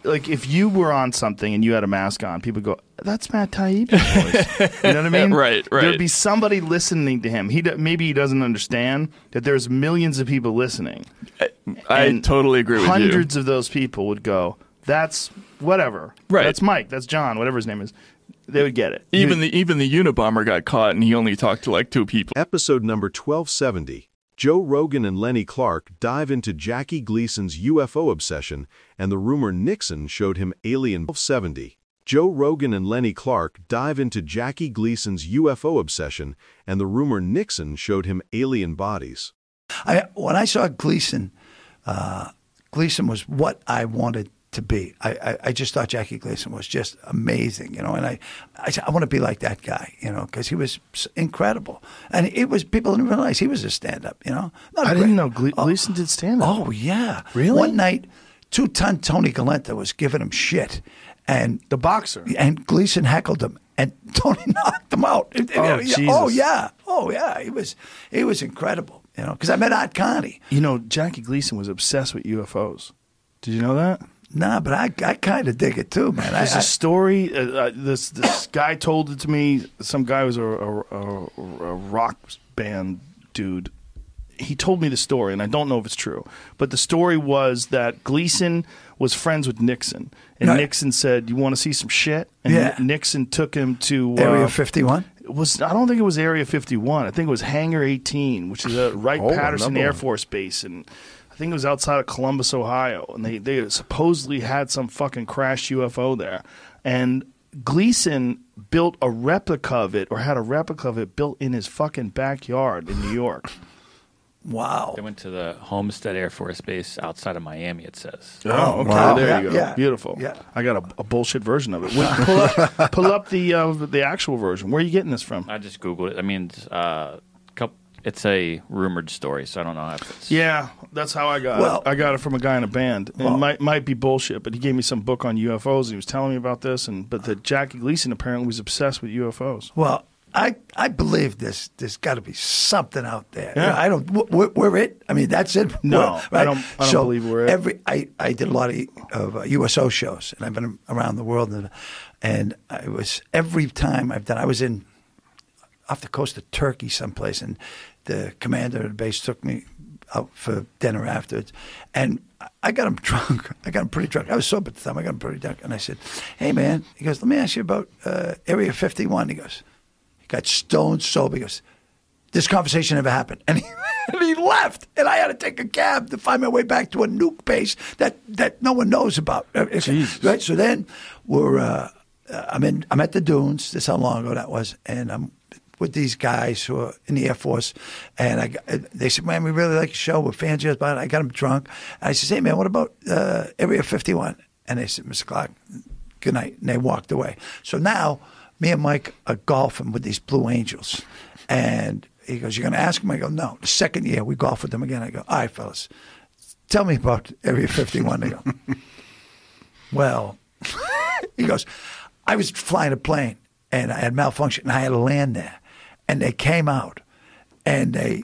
like if you were on something and you had a mask on, people go, "That's Matt Taibbi's voice." you know what I <laughs> mean? right, right. There'd be somebody listening to him. He maybe he doesn't understand that there's millions of people listening. I, I totally agree with hundreds you. Hundreds of those people would go, "That's whatever." Right. That's Mike. That's John. Whatever his name is. They would get it. Even the even the Unabomber got caught, and he only talked to like two people. Episode number twelve seventy. Joe Rogan and Lenny Clarke dive into Jackie Gleason's UFO obsession and the rumor Nixon showed him Alien 70. Joe Rogan and Lenny Clarke dive into Jackie Gleason's UFO obsession and the rumor Nixon showed him alien bodies. I when I saw Gleason, uh, Gleason was what I wanted to be. I, I, I just thought Jackie Gleason was just amazing, you know, and I I, said, I want to be like that guy, you know, because he was incredible, and it was people didn't realize he was a stand up, you know. Not I great- didn't know Gle- Oh. Gleason did stand up. Oh yeah, Really? One night, two ton Tony Galento was giving him shit, and The boxer. and Gleason heckled him, and <laughs> Tony knocked him out. Oh, oh Jesus. yeah, oh yeah, he was he was incredible, you know, because I met Art Carney. You know, Jackie Gleason was obsessed with UFOs. Did you know that? Nah, but I I kind of dig it too, man. There's I, a story. Uh, uh, this this guy told it to me. Some guy was a, a, a, a rock band dude. He told me the story, and I don't know if it's true. But the story was that Gleason was friends with Nixon, and Right. Nixon said, "You want to see some shit?" And Yeah. Ni- Nixon took him to Area uh, 51. It was I don't think it was Area 51. I think it was Hangar 18, which is at Wright Oh, Patterson another Air one. Force Base, and I think it was outside of Columbus, Ohio. And they they supposedly had some fucking crashed UFO there, and Gleason built a replica of it, or had a replica of it built in his fucking backyard in New York. <laughs> Wow. They went to the Homestead Air Force Base outside of Miami. It says. Oh, okay. wow. There Yeah, you go. yeah. Beautiful. Yeah. I got a, a bullshit version of it. Wait, pull up, pull up the uh, the actual version. Where are you getting this from? I just googled it. I mean, uh, coup- it's a rumored story, so I don't know if it's. Yeah, that's how I got Well- it. I got it from a guy in a band. It Well- might might be bullshit, but he gave me some book on UFOs. And he was telling me about this, and but that Jackie Gleason apparently was obsessed with UFOs. Well, I I believe this. There's got to be something out there. Yeah. I don't. We're, we're it. I mean, that's it. No, We're- I right? don't- I don't So believe we're it. Every I, I did a lot of, of uh, USO shows, and I've been around the world, and, and I was every time I've done. I was in off the coast of Turkey, someplace, and the commander of the base took me out for dinner afterwards, and I got him <laughs> drunk. I got him pretty drunk. I was sober at the time. I got him pretty drunk, and I said, "Hey, man," he goes, "Let me ask you about uh, Area 51." He goes, he got stone sober. He goes, "This conversation never happened," <laughs> and he, and he left, and I had to take a cab to find my way back to a nuke base that that no one knows about. Uh, Jesus. Right. So then we're. Uh, uh, I'm in. I'm at the dunes. This how long ago that was, and I'm with these guys who are in the Air Force, and I, they said, "Man, we really like your show. We're fans of yours." But I got them drunk. And I said, "Hey, man, what about uh, Area 51?" And they said, "Mr. Clarke, good night." And they walked away. So now, me and Mike are golfing with these Blue Angels, and he goes, "You're going to ask them?" I go, "No." The second year, we golf with them again. I go, "All right, fellas, tell me about Area 51." They go, <laughs> "Well." <laughs> he goes, I was flying a plane and I had malfunction and I had to land there. And they came out and they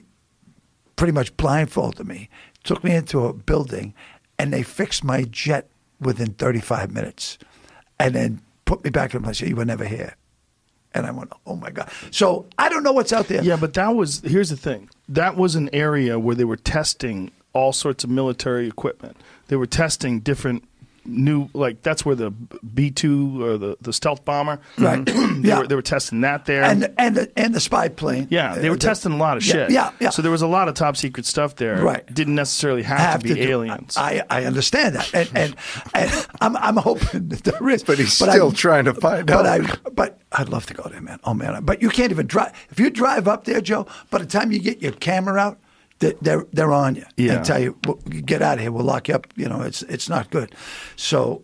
pretty much blindfolded me, took me into a building, and they fixed my jet within 35 minutes and then put me back in place. You were never here. And I went, oh my God. So I don't know what's out there. Yeah, but that was here's the thing. That was an area where they were testing all sorts of military equipment. They were testing different new like that's where the B two or the, the stealth bomber. Right. <clears throat> they, Yeah. were, they were testing that there. And, and, the, and the spy plane. yeah, they were Uh, the- testing a lot of yeah, shit. Yeah, yeah. So there was a lot of top secret stuff there. Right. Didn't necessarily have, to be do- aliens. I, I understand that, and, and, and I'm I'm hoping that there is, But he's still trying to find but out. I, but I'd love to go there, man. Oh man, but you can't even drive. If you drive up there, Joe, by the time you get your camera out, they- they're they're on you Yeah. and tell you, well, get out of here. We'll lock you up. You know, it's it's not good. So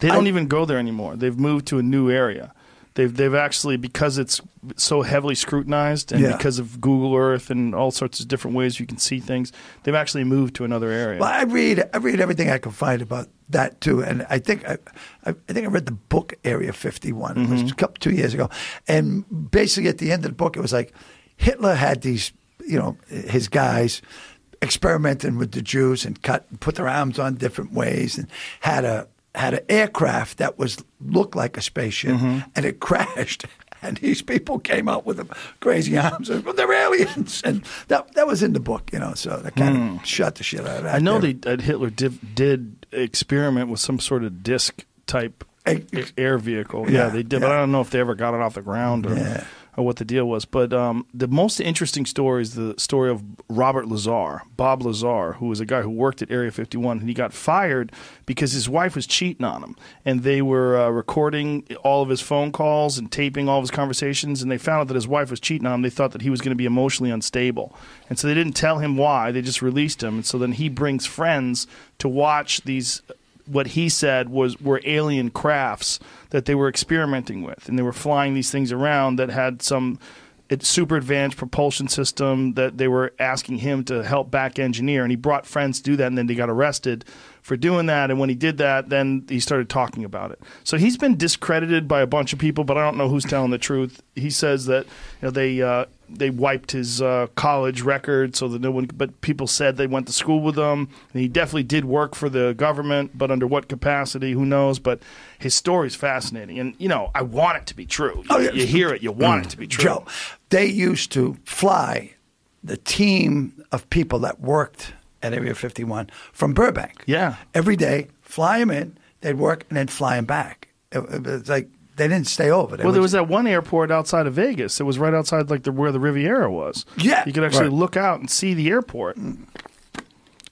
They don't I- even go there anymore. They've moved to a new area. They've they've actually because it's so heavily scrutinized and Yeah. because of Google Earth and all sorts of different ways you can see things. They've actually moved to another area. Well, I read I read everything I can find about that too, and I think I, I, I think I read the book Area Fifty One. It was mm-hmm. a couple two years ago, and basically at the end of the book, it was like Hitler had these, you know, his guys experimenting with the Jews and cut put their arms on different ways, and had a had an aircraft that was looked like a spaceship, mm-hmm. and it <laughs> crashed. And these people came out with crazy arms. And, well, they're aliens, and that that was in the book, you know. So that kind of hmm. shut the shit out of that. I know there. they Hitler did, did experiment with some sort of disc type a- air vehicle. Yeah, yeah, they did, but. I don't know if they ever got it off the ground or Yeah. Or what the deal was. But um, the most interesting story is the story of Robert Lazar, Bob Lazar, who was a guy who worked at Area 51, and he got fired because his wife was cheating on him, and they were uh, recording all of his phone calls and taping all of his conversations, and they found out that his wife was cheating on him. They thought that he was going to be emotionally unstable, and so they didn't tell him why. They just released him, and so then he brings friends to watch these what he said was were alien crafts that they were experimenting with, and they were flying these things around that had some super advanced propulsion system that they were asking him to help back engineer, and he brought friends to do that, and then they got arrested for doing that. And when he did that, then he started talking about it. So he's been discredited by a bunch of people, but I don't know who's telling the truth. He says that you know they uh, they wiped his uh, college record so that no one, but people said they went to school with him. And he definitely did work for the government, but under what capacity, who knows? But his story is fascinating, and you know I want it to be true. You, Oh, yeah. you hear it, you want it to be true. Joe, they used to fly the team of people that worked at Area 51 from Burbank. Yeah. Every day, fly them in, they'd work, and then fly them back. It, it was like they didn't stay over. They Well, there would- was that one airport outside of Vegas. It was right outside like the where the Riviera was. Yeah, you could actually right. look out and see the airport, and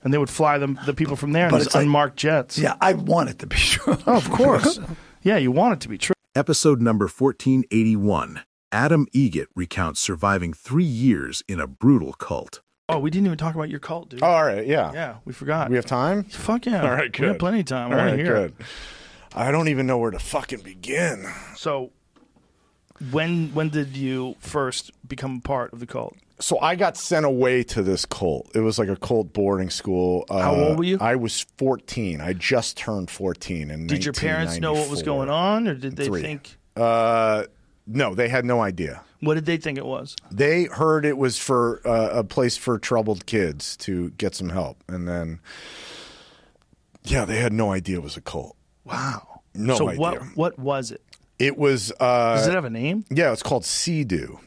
they would fly them the people from there in But these it's like- unmarked jets. Yeah, I want it to be <laughs> true. Oh, of course. yeah, you want it to be true. Episode number 1481. Adam Eget recounts surviving three years in a brutal cult. Oh, we didn't even talk about your cult, dude. Oh, all right, yeah. yeah, we forgot. We have time? Fuck yeah. All right, We have good. plenty of time. I All want right, to hear good. it. I don't even know where to fucking begin. So, when when did you first become part of the cult? So I got sent away to this cult. It was like a cult boarding school. Uh, How old were you? I was 14. I just turned 14 in Did your parents know what was going on, or did they Three. think? Uh, no, they had no idea. What did they think it was? They heard it was for uh, a place for troubled kids to get some help, and then yeah, they had no idea it was a cult. Wow. No so idea. what what was it? It was. Uh, Does it have a name? Yeah, it's called CEDU.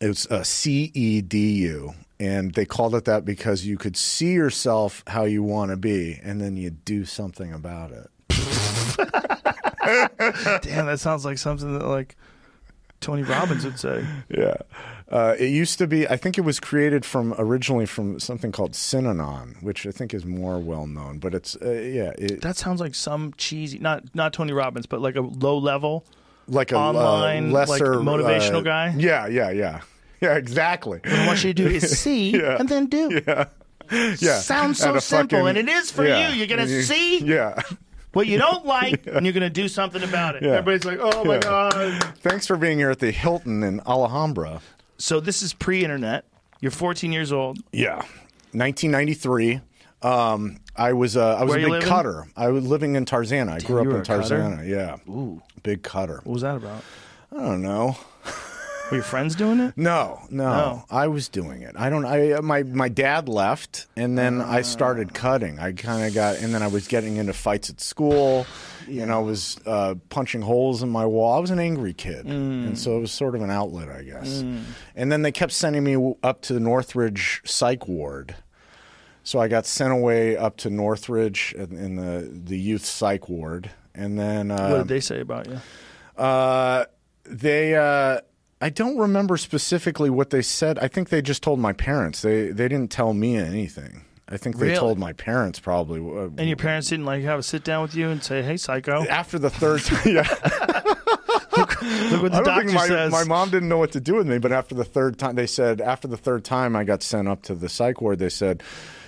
It was uh, C E D U. And they called it that because you could see yourself how you want to be, and then you do something about it. <laughs> Damn, that sounds like something that like Tony Robbins would say. <laughs> Yeah. Uh, it used to be, I think it was created from originally from something called Synanon, which I think is more well known. But it's, uh, yeah, it, That sounds like some cheesy, not not Tony Robbins, but like a low level. like a uh, online, like, lesser motivational uh, guy? Yeah, yeah, yeah. Yeah, exactly. What you do is <laughs> see Yeah. and then do. Yeah. Yeah. Sounds so simple, fucking- and it is for yeah. you. You're gonna see Yeah. <laughs> what you don't like, <laughs> and you're gonna do something about it. Yeah. Everybody's like, "Oh my Yeah. god!" Thanks for being here at the Hilton in Alhambra. So this is pre-internet. You're 14 years old. Yeah, 1993. Um, I was uh, I was Where a big living? cutter. I was living in Tarzana. I grew up in? Tarzana. Yeah, Ooh, big cutter. what was that about? I don't know. Were your friends doing it? No, no, No. I was doing it. I don't. I my my dad left, and then I Ah. started cutting. I kind of got, and then I was getting into fights at school. You know, I was uh, punching holes in my wall. I was an angry kid, Mm. and so it was sort of an outlet, I guess. And then they kept sending me w- up to the Northridge Psych Ward. So I got sent away up to Northridge in, in the the youth psych ward, and then uh, what did they say about you? uh, they, uh, I don't remember specifically what they said. I think they just told my parents. They they didn't tell me anything. I think they Really? told my parents probably. Uh, And your parents didn't like have a sit down with you and say, "Hey, psycho, after the third, <laughs> time, yeah, look what I the don't doctor think my, says." my mom didn't know what to do with me. But after the third time, they said after the third time I got sent up to the psych ward. They said.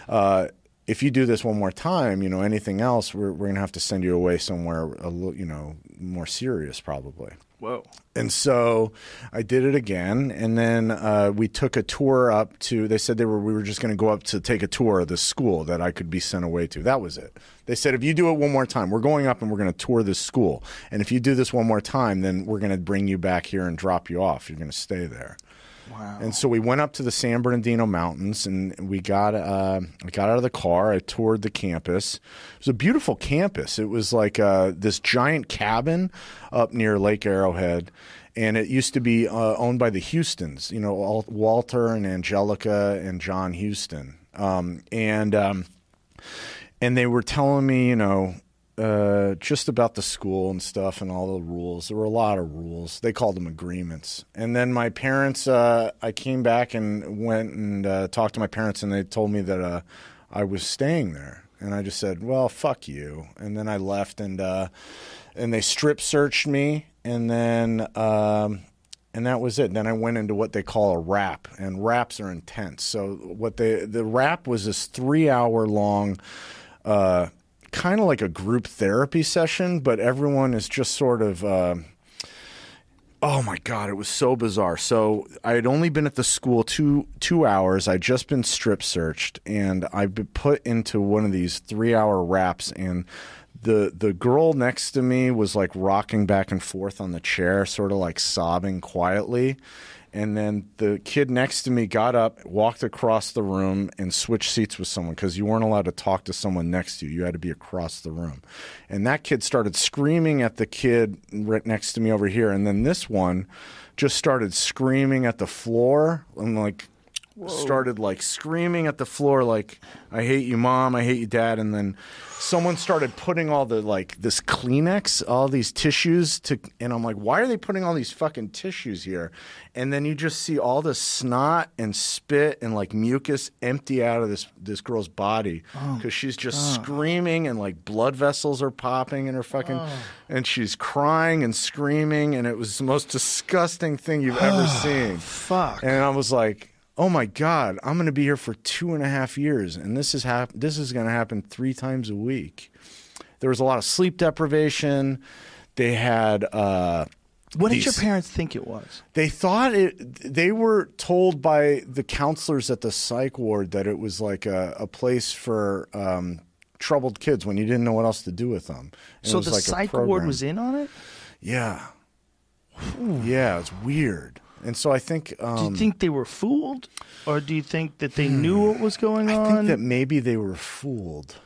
Uh, if you do this one more time, you know anything else, we're we're gonna have to send you away somewhere a little, you know, more serious, probably. Whoa. And so I did it again, and then uh, we took a tour up to. They said they were we were just going to go up to take a tour of the school that I could be sent away to. That was it. They said if you do it one more time, we're going up and we're going to tour this school, and if you do this one more time, then we're going to bring you back here and drop you off. You're going to stay there. Wow. And so we went up to the San Bernardino Mountains, and we got uh, got out of the car. I toured the campus. It was a beautiful campus. It was like uh, this giant cabin up near Lake Arrowhead, and it used to be uh, owned by the Hustons. You know, Walter and Angelica and John Huston, um, and um, and they were telling me, you know, uh, just about the school and stuff and all the rules. There were a lot of rules. They called them agreements. And then my parents, uh, I came back and went and uh, talked to my parents, and they told me that uh, I was staying there. And I just said, "Well, fuck you." And then I left, and uh, and they strip searched me, and then. Um, and that was it. Then I went into what they call a rap, and raps are intense. So what they the rap was this three hour long, uh, kind of like a group therapy session, but everyone is just sort of. Uh, Oh my god, it was so bizarre. So I had only been at the school two two hours. I'd just been strip searched, and I'd been put into one of these three hour raps. And the the girl next to me was like rocking back and forth on the chair, sort of like sobbing quietly. And then the kid next to me got up, walked across the room, and switched seats with someone because you weren't allowed to talk to someone next to you. You had to be across the room. And that kid started screaming at the kid right next to me over here. And then this one just started screaming at the floor and like started like screaming at the floor like i hate you mom i hate you dad and then someone started putting all the like this kleenex all these tissues to and i'm like why are they putting all these fucking tissues here? And then you just see all the snot and spit and like mucus empty out of this this girl's body oh, because she's just screaming and like blood vessels are popping in her fucking oh. and she's crying and screaming and it was the most disgusting thing you've ever <sighs> seen. Fuck. and I was like, "Oh my god, I'm going to be here for two and a half years, and this is hap- This is going to happen three times a week." There was a lot of sleep deprivation. They had. Uh, What did your parents think it was? they thought it. They were told by the counselors at the psych ward that it was like a, a place for um, troubled kids when you didn't know what else to do with them. And it so was the like psych ward was in on it. Yeah, yeah, it's weird. And so I think. Um, Do you think they were fooled, or do you think that they knew what was going on? I think that maybe they were fooled.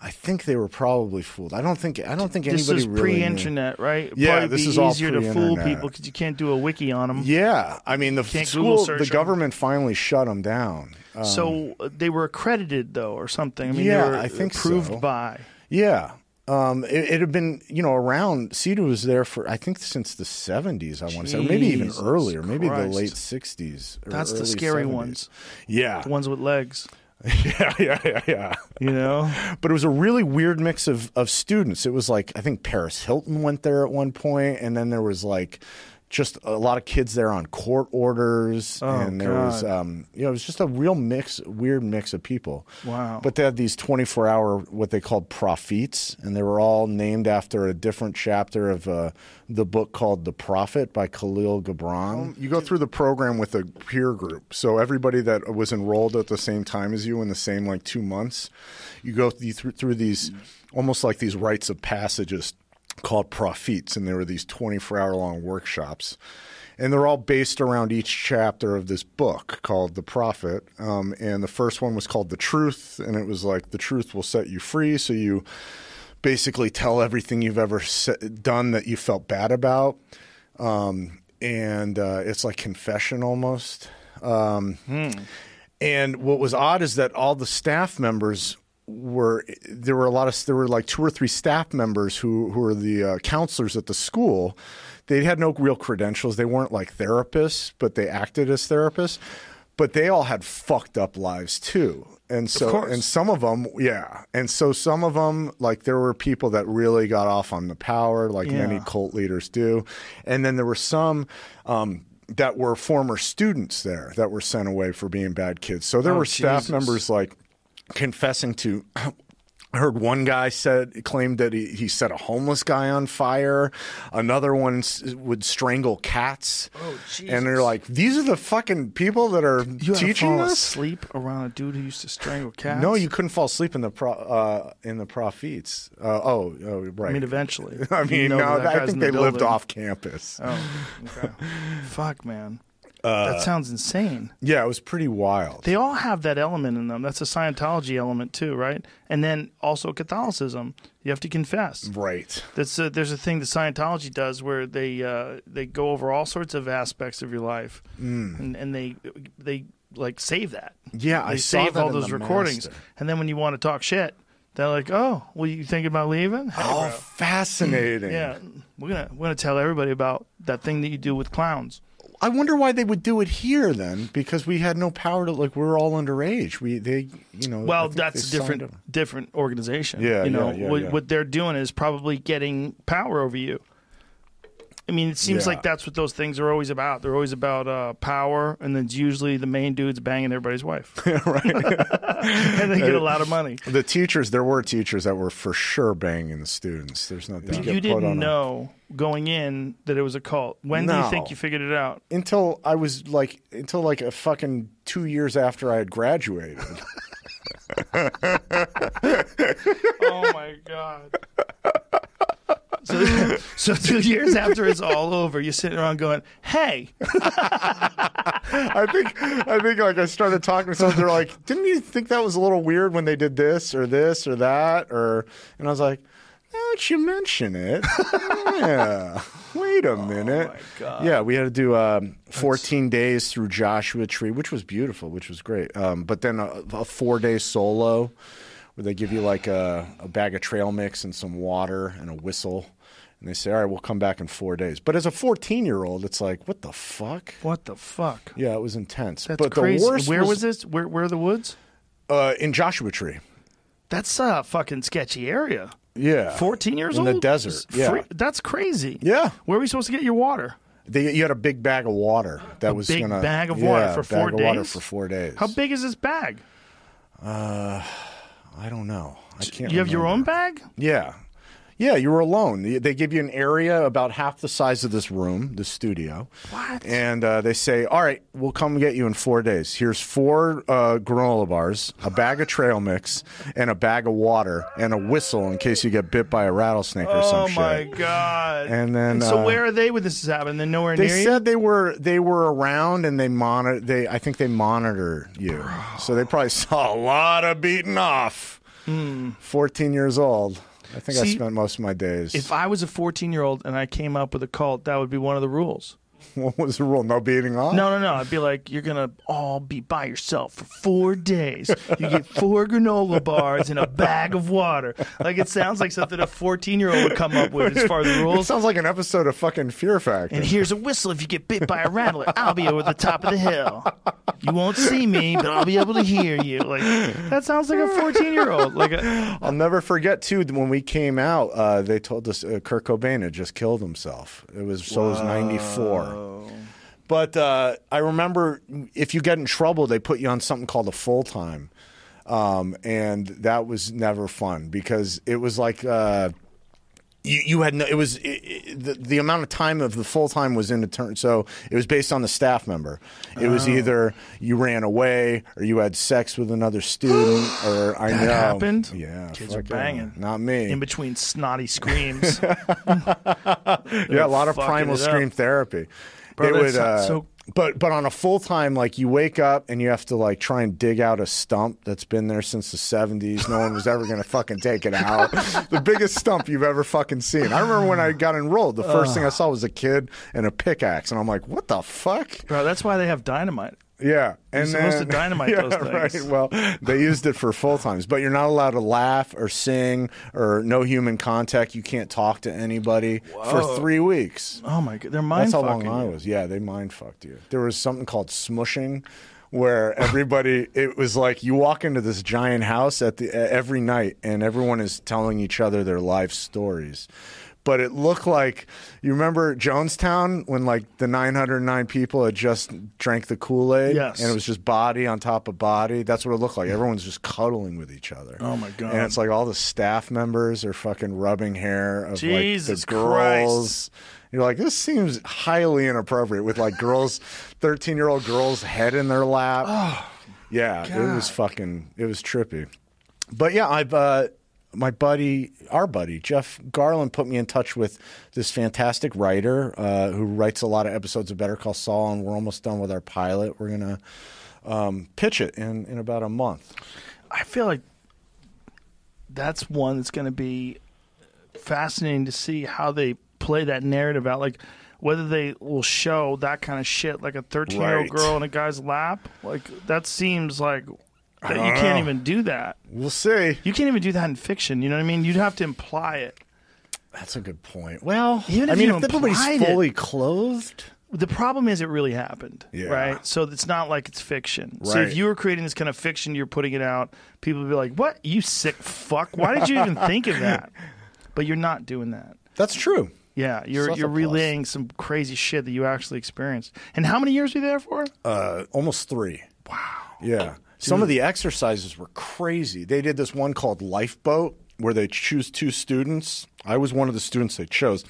I think they were probably fooled. I don't think. I don't think this anybody is really knew. pre-internet, right? It'd Yeah, this is all easier to fool people because you can't do a wiki on them. Yeah, I mean the school, the government finally shut them down. Um, so they were accredited though, or something. I mean, Yeah, they were I think approved so. by. yeah, um, it, it had been you know around. CEDU was there for I think since the seventies. I want to say, or maybe even earlier, maybe the late sixties. That's the scary ones. Yeah, The ones with legs. <laughs> yeah, yeah, yeah, yeah. You know, but it was a really weird mix of, of students. It was like I think Paris Hilton went there at one point, and then there was like just a lot of kids there on court orders, Oh, and there was um, you know it was just a real mix, weird mix of people. Wow. But they had these twenty four hour what they called prophets, and they were all named after a different chapter of uh, the book called The Prophet by Kahlil Gibran. You go through the program with a peer group, so everybody that was enrolled at the same time as you in the same like two months, you go th- through, through these almost like these rites of passages called prophets, and there were these twenty four hour long workshops. And they're all based around each chapter of this book called The Prophet. Um, and the first one was called The Truth, and it was like the truth will set you free. So you basically tell everything you've ever done that you felt bad about. Um, and uh, it's like confession almost. Um, And what was odd is that all the staff members were there were a lot of there were like two or three staff members who who were the uh, counselors at the school. They had no real credentials. They weren't like therapists, but they acted as therapists. But they all had fucked up lives too. And so, and some of them, yeah. And so some of them, like there were people that really got off on the power, like many cult leaders do. And then there were some um, that were former students there that were sent away for being bad kids. So there Oh, were staff Jesus. members like confessing to. I <clears throat> heard one guy said claimed that he, he set a homeless guy on fire. Another one s- would strangle cats. Oh, And they're like, these are the fucking people that are you had to teaching fall us. asleep around a dude who used to strangle <laughs> cats. No, you couldn't fall asleep in the pro, uh, in the prophets. Uh, oh, oh, right. I mean, eventually. <laughs> I You mean, know no, that I guy's think in they the lived building. off campus. Oh, okay. <laughs> Fuck, man. Uh, that sounds insane. Yeah, it was pretty wild. They all have that element in them. That's a Scientology element too, right? And then also Catholicism. You have to confess. right. That's a, there's a thing that Scientology does where they uh, they go over all sorts of aspects of your life, and, and they they like save that. Yeah, They I save all those recordings, Master. and then when you want to talk shit, They're like, "Oh, well, you thinking about leaving?" Hey, Oh, bro. fascinating. yeah. We're gonna we're gonna tell everybody about that thing that you do with clowns. I wonder why they would do it here then, because we had no power to like we're all underage. We they you know. Well, that's a different different organization. Yeah, you know yeah, yeah, what, yeah. what they're doing is probably getting power over you. I mean, it seems Yeah. like that's what those things are always about. They're always about uh, power, and then it's usually the main dude's banging everybody's wife, <laughs> right. <laughs> and they get a lot of money. The teachers, there were teachers that were for sure banging the students. There's no. But you didn't know going in that it was a cult. When do you think you figured it out? until I was like until like a fucking two years after I had graduated. <laughs> oh my god. So, <laughs> so two years after it's all over, you're sitting around going, "Hey, <laughs> I think I think like I started talking to someone. They're like, "Didn't you think that was a little weird when they did this or this or that?" Or and I was like, "Now that you mention it, <laughs> yeah. Wait a minute. my God. Yeah, we had to do um, 14 days through Joshua Tree, which was beautiful, which was great. Um, but then a, a four day solo where they give you like a, a bag of trail mix and some water and a whistle. And they say, all right, we'll come back in four days. But as a 14 year old, it's like, what the fuck? what the fuck?" Yeah, it was intense. That's but crazy. the worst Where was, this? Where where are the woods? Uh, in Joshua Tree. That's a fucking sketchy area. Yeah, 14 years in old? the desert. Yeah, free- That's crazy. yeah. Where are we supposed to get your water? They, you had a big bag of water that A was big gonna bag of yeah, water for bag four of water days? for four days. How big is this bag? Uh, I don't know. I can't. You have your own bag? Yeah. Yeah, you were alone. They- They give you an area about half the size of this room, the studio. What? And uh, they say, all right, we'll come get you in four days. Here's four uh, granola bars, a bag of trail mix, and a bag of water, and a whistle in case you get bit by a rattlesnake or Oh some my god! And then, so uh, where are they when this is happening? They're nowhere They near you. said they were they were around and they monitor. They I think they monitor you, so they probably <laughs> saw a lot of beating off. Fourteen years old. I think I Hmm. Spent most of my days. If I was a 14 year old and I came up with a cult, that would be one of the rules. <laughs> What was the rule? No beating off? No, no, no. I'd be like, you're going to all be by yourself for four days. You get four granola bars and a bag of water. Like, it sounds like something a 14 year old would come up with as far as the rules. It sounds like an episode of fucking Fear Factor. And here's a whistle if you get bit by a rattler. I'll be over the top of the hill. You won't see me, but I'll be able to hear you. Like, that sounds like a 14 year old. Like, uh, I'll never forget, too, when we came out, uh, they told us uh, Kurt Cobain had just killed himself. It was, Whoa. so it was 94. Oh. But uh, I remember if you get in trouble, they put you on something called a full time. Um, and that was never fun because it was like. Uh, you, you had no, it was it, it, the, the amount of time of the full time was in a turn so it was based on the staff member it was either you ran away or you had sex with another student <gasps> or I That know happened? yeah Kids are banging. not me in between snotty screams. <laughs> <laughs> yeah, a lot of fucking primal it up. scream therapy. Bro, they would, uh, so- but but on a full time, like you wake up and you have to like try and dig out a stump that's been there since the seventies. No one was ever gonna fucking take it out. <laughs> the biggest stump you've ever fucking seen. I remember when I got enrolled, the first thing I saw was a kid and a pickaxe, and I'm like, what the fuck? Bro, that's why they have dynamite. Yeah, and supposed then- to <laughs> dynamite yeah, those things. Right. Well, they used it for full times, but you're not allowed to laugh or sing or no human contact. You can't talk to anybody for three weeks. Oh my god, they're mind That's how long fucking I you. was. Yeah, they mind fucked you. There was something called smushing, where everybody <laughs> it was like you walk into this giant house at the every night, and everyone is telling each other their life stories. But it looked like you remember Jonestown when like the 909 people had just drank the Kool Aid, Yes. and it was just body on top of body. That's what it looked like. Everyone's just cuddling with each other. Oh, my God. And it's like all the staff members are fucking rubbing hair of Jesus like the girls. Christ. You're like, this seems highly inappropriate with like girls, <laughs> 13 year old girls' head in their lap. Oh, yeah, it was fucking, it was trippy. But yeah, I've, uh, my buddy, our buddy, Jeff Garlin, put me in touch with this fantastic writer uh, who writes a lot of episodes of Better Call Saul, and we're almost done with our pilot. We're going to um, pitch it in, in about a month. I feel like that's one that's going to be fascinating to see how they play that narrative out. Like whether they will show that kind of shit, like a 13 year old Right. girl in a guy's lap. Like that seems like You can't know. even do that. We'll see. You can't even do that in fiction. You know what I mean? You'd have to imply it. That's a good point. Well, Even I if mean, you if everybody's implied it- fully clothed, The problem is it really happened, Yeah. right? So it's not like it's fiction. So if you were creating this kind of fiction, you're putting it out, people would be like, "What? You sick fuck? Why did you even think of that?" <laughs> But you're not doing that. that's true. Yeah, you're a you're plus. relaying some crazy shit that you actually experienced. And how many years were you there for? Uh, almost three. Wow. Yeah. Some of the exercises were crazy. They did this one called Lifeboat where they choose two students. I was one of the students they chose.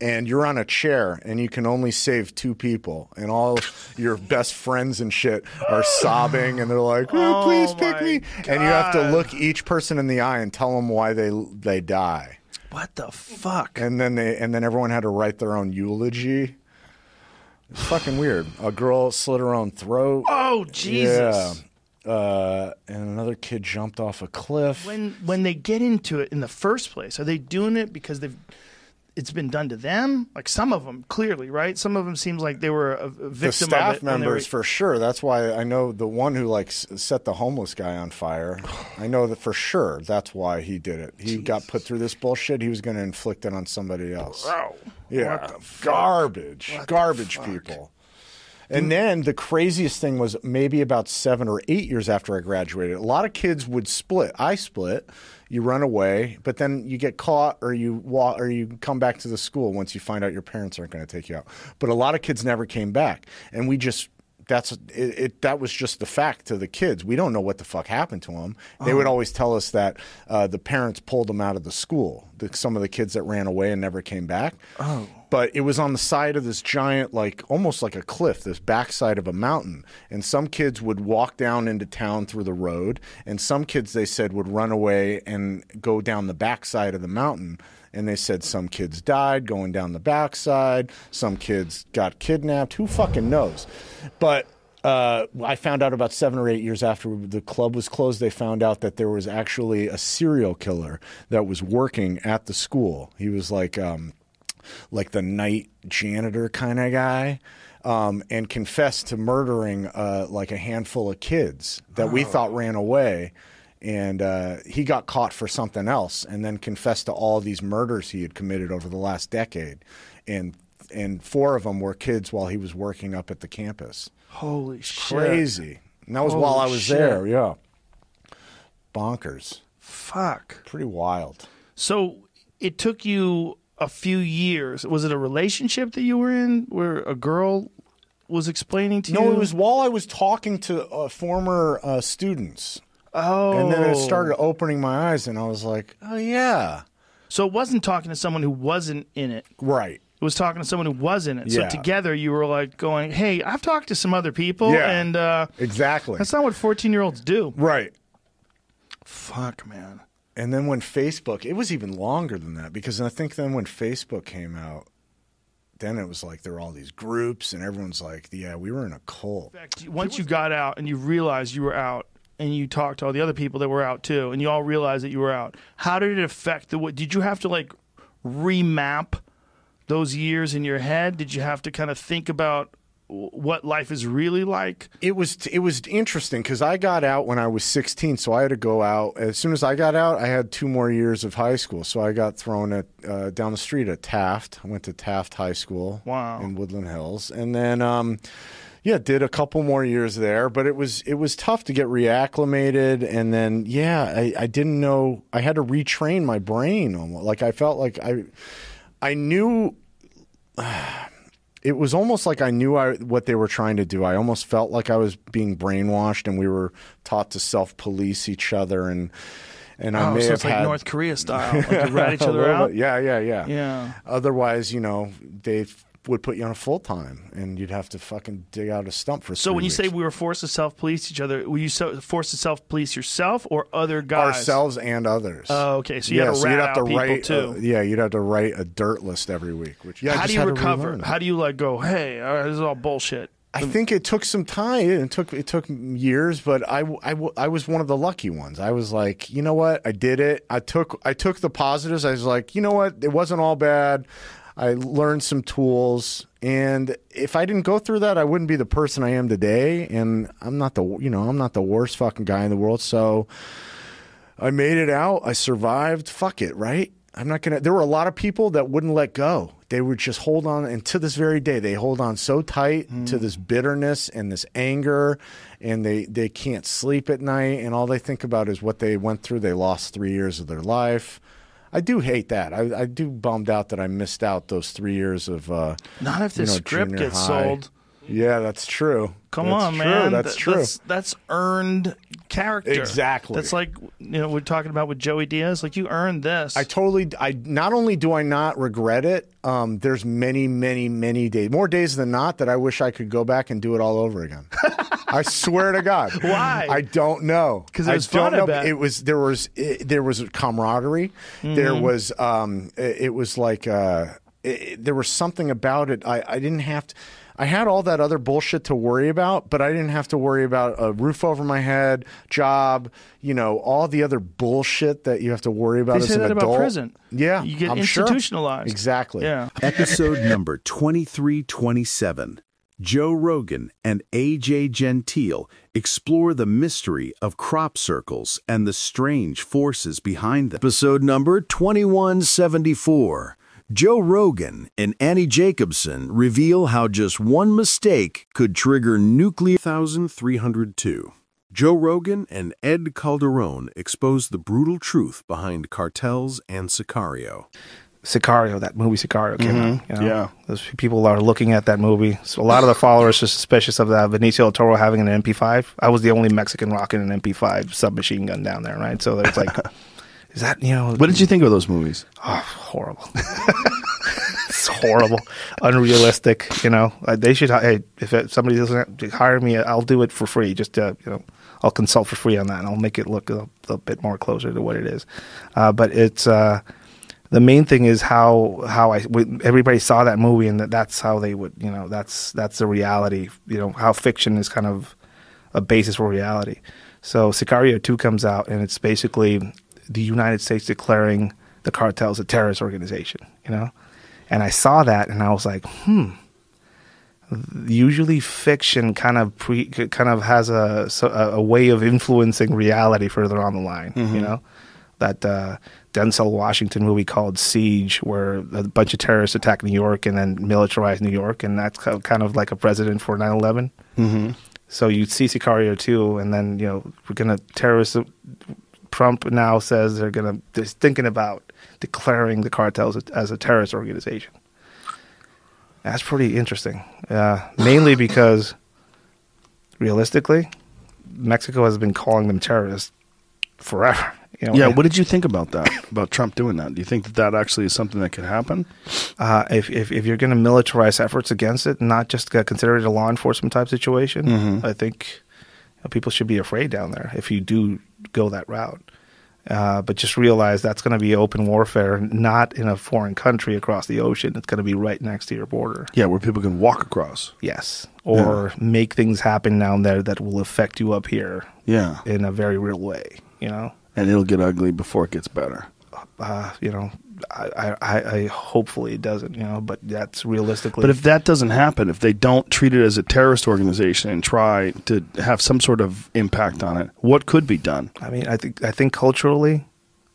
And you're on a chair and you can only save two people. And all your best friends and shit are sobbing and they're like, oh, oh please Oh pick my me. And you have to God. look each person in the eye and tell them why they they die. What the fuck? And then they and then everyone had to write their own eulogy. It's fucking weird. A girl slit her own throat. oh Jesus! Yeah. Uh, and another kid jumped off a cliff. When when they get into it in the first place, are they doing it because they've it's been done to them? Like some of them, clearly, right? Some of them seems like they were a, a victim the of it. members were- for sure. That's why I know the one who like set the homeless guy on fire. I know that for sure. That's why he did it. He got put through this bullshit. He was going to inflict it on somebody else. Bro, Yeah, what garbage, garbage people. And then the craziest thing was maybe about seven or eight years after I graduated, a lot of kids would split. I split. You run away, but then you get caught, or you walk, or you come back to the school once you find out your parents aren't going to take you out. But a lot of kids never came back, and we just that's it, it. That was just the fact to the kids. We don't know what the fuck happened to them. They would always tell us that uh, the parents pulled them out of the school. The, some of the kids that ran away and never came back. Oh. But it was on the side of this giant, like almost like a cliff, this backside of a mountain. And some kids would walk down into town through the road, and some kids they said would run away and go down the backside of the mountain. And they said some kids died going down the backside, some kids got kidnapped. Who fucking knows? But uh, I found out about seven or eight years after the club was closed, they found out that there was actually a serial killer that was working at the school. He was like, um, like the night janitor kind of guy. Um, and confessed to murdering uh, like a handful of kids that we thought ran away. And uh, he got caught for something else and then confessed to all these murders he had committed over the last decade. And, and four of them were kids while he was working up at the campus Holy shit! crazy. And that was while I was shit. there. Yeah, bonkers. Fuck. Pretty wild. So it took you a few years. Was it a relationship that you were in where a girl was explaining to you? No, it was while I was talking to uh, former uh, students, Oh, and then it started opening my eyes, and I was like, "Oh yeah, So it wasn't talking to someone who wasn't in it. right." It was talking to someone who was in it. So together you were like going, "Hey, I've talked to some other people, Yeah. and uh, Exactly. that's not what fourteen-year-olds do." right. Fuck, man. And then when Facebook, it was even longer than that because I think then when Facebook came out, then it was like there were all these groups, and everyone's like, "Yeah, we were in a cult." In fact, once you got out and you realized you were out, and you talked to all the other people that were out too, and you all realized that you were out, how did it affect the? What did you have to like remap those years in your head? Did you have to kind of think about what life is really like? It was it was interesting because I got out when I was 16, so I had to go out. As soon as I got out, I had two more years of high school, so I got thrown at uh, down the street at Taft. I went to Taft High School, Wow. in Woodland Hills, and then um, yeah, did a couple more years there. But it was it was tough to get reacclimated, and then yeah, I, I didn't know. I had to retrain my brain. Almost like I felt like I I knew <sighs> it was almost like I knew I, what they were trying to do. I almost felt like I was being brainwashed, and we were taught to self police each other, and and I Oh, may so have it's like had North Korea style, <laughs> like to rat each other out. bit. Yeah, yeah, yeah. Yeah. Otherwise, you know, they would put you on a full time, and you'd have to fucking dig out a stump for. So when you say we were forced to self police each other, were you so, forced to self police yourself or other guys? ourselves and others. Oh, okay. So you had to so rat you'd have out to people, write. too. uh, yeah, you'd have to write a dirt list every week. Which yeah, How do you recover? How do you like go? Hey, right, this is all bullshit. I think it took some time. It took it took years, but I, I, I was one of the lucky ones. I was like, you know what? I did it. I took I took the positives. I was like, you know what? It wasn't all bad. I learned some tools, and if I didn't go through that, I wouldn't be the person I am today. And I'm not the you know I'm not the worst fucking guy in the world. So I made it out. I survived. Fuck it, right? I'm not gonna. There were a lot of people that wouldn't let go. They would just hold on, and to this very day, they hold on so tight hmm. to this bitterness and this anger, and they they can't sleep at night, and all they think about is what they went through. They lost three years of their life. I do hate that. I, I do bummed out that I missed out those three years of. Uh, Not if the you know, script gets high. sold. Yeah, that's true. Come That's on, true. man. That's true. That's, that's earned character. Exactly. That's like you know we're talking about with Joey Diaz. Like you earned this. I totally. I not only do I not regret it. Um, there's many, many, many days, more days than not, that I wish I could go back and do it all over again. <laughs> I swear to God. <laughs> Why? I don't know. 'Cause it was I don't fun, I know. bet. It was there was it, there was camaraderie. There Mm-hmm. was um. It, it was like uh. It, there was something about it. I I didn't have to. I had all that other bullshit to worry about, but I didn't have to worry about a roof over my head, job, you know, all the other bullshit that you have to worry about They as say an that about adult. prison. Yeah, You get I'm sure. institutionalized. Exactly. Yeah. Episode number 2327. Joe Rogan and AJ Gentile explore the mystery of crop circles and the strange forces behind them. Episode number 2174. Joe Rogan and Annie Jacobsen reveal how just one mistake could trigger nuclear 1302. Joe Rogan and Ed Calderon expose the brutal truth behind cartels and Sicario. Sicario, that movie Sicario came out. You know? Yeah. Those people are looking at that movie. So a lot of the followers are suspicious of that Benicio del Toro having an MP5. I was the only Mexican rocking an MP5 submachine gun down there, right? So it's like, <laughs> is that, you know, What did you think of those movies? oh, horrible. <laughs> it's horrible, unrealistic. You know, Uh, they should. Hey, if somebody doesn't hire me, I'll do it for free. Just uh, you know, I'll consult for free on that, and I'll make it look a, a bit more closer to what it is. Uh, but it's uh, the main thing is how how I everybody saw that movie, and that that's how they would. You know, that's that's the reality. You know, how fiction is kind of a basis for reality. So Sicario 2 comes out, and it's basically the United States declaring the cartels a terrorist organization, you know? And I saw that, and I was like, hmm. Usually, fiction kind of pre, kind of has a a a way of influencing reality further on the line. You know, that uh, Denzel Washington movie called Siege, where a bunch of terrorists attack New York and then militarize New York, and that's kind of like a precedent for 9/11. Mm-hmm. So you see Sicario too, and then you know we're gonna terrorists. Trump now says they're gonna they're thinking about declaring the cartels as a terrorist organization. That's pretty interesting. Uh, mainly because, realistically, Mexico has been calling them terrorists forever. You know, Yeah. What did you think about that? About Trump doing that? Do you think that that actually is something that could happen? uh, if, if if you're going to militarize efforts against it, not just uh, consider it a law enforcement type situation, I think people should be afraid down there if you do go that route. Uh, but just realize that's going to be open warfare, not in a foreign country across the ocean. It's going to be right next to your border. Yeah, where people can walk across. Yes, or make things happen down there that will affect you up here Yeah, in a very real way. You know, and it'll get ugly before it gets better. uh, you know, I, I, I hopefully it doesn't. You know, but that's realistically. But if that doesn't happen, if they don't treat it as a terrorist organization and try to have some sort of impact on it, what could be done? I mean, I think I think culturally,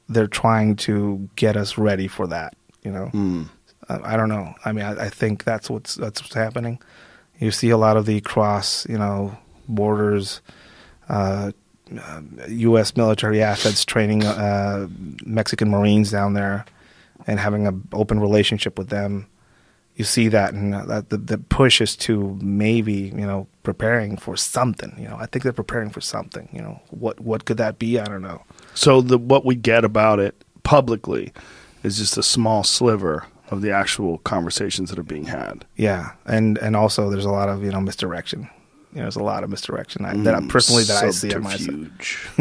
they're trying to get us ready for that. You know, I, I don't know. I mean, I, I think that's what's that's what's happening. You see a lot of the cross, you know, borders, uh, uh, U.S. military assets training uh, Mexican Marines down there, and having an open relationship with them. You see that, and uh, that the, the push is to maybe you know preparing for something. You know, I think they're preparing for something. You know, what what could that be? I don't know. So the what we get about it publicly is just a small sliver of the actual conversations that are being had. Yeah, and and also there's a lot of you know misdirection. You know, there's a lot of misdirection I, that I, mm, personally that I see on my side. Subterfuge. <laughs>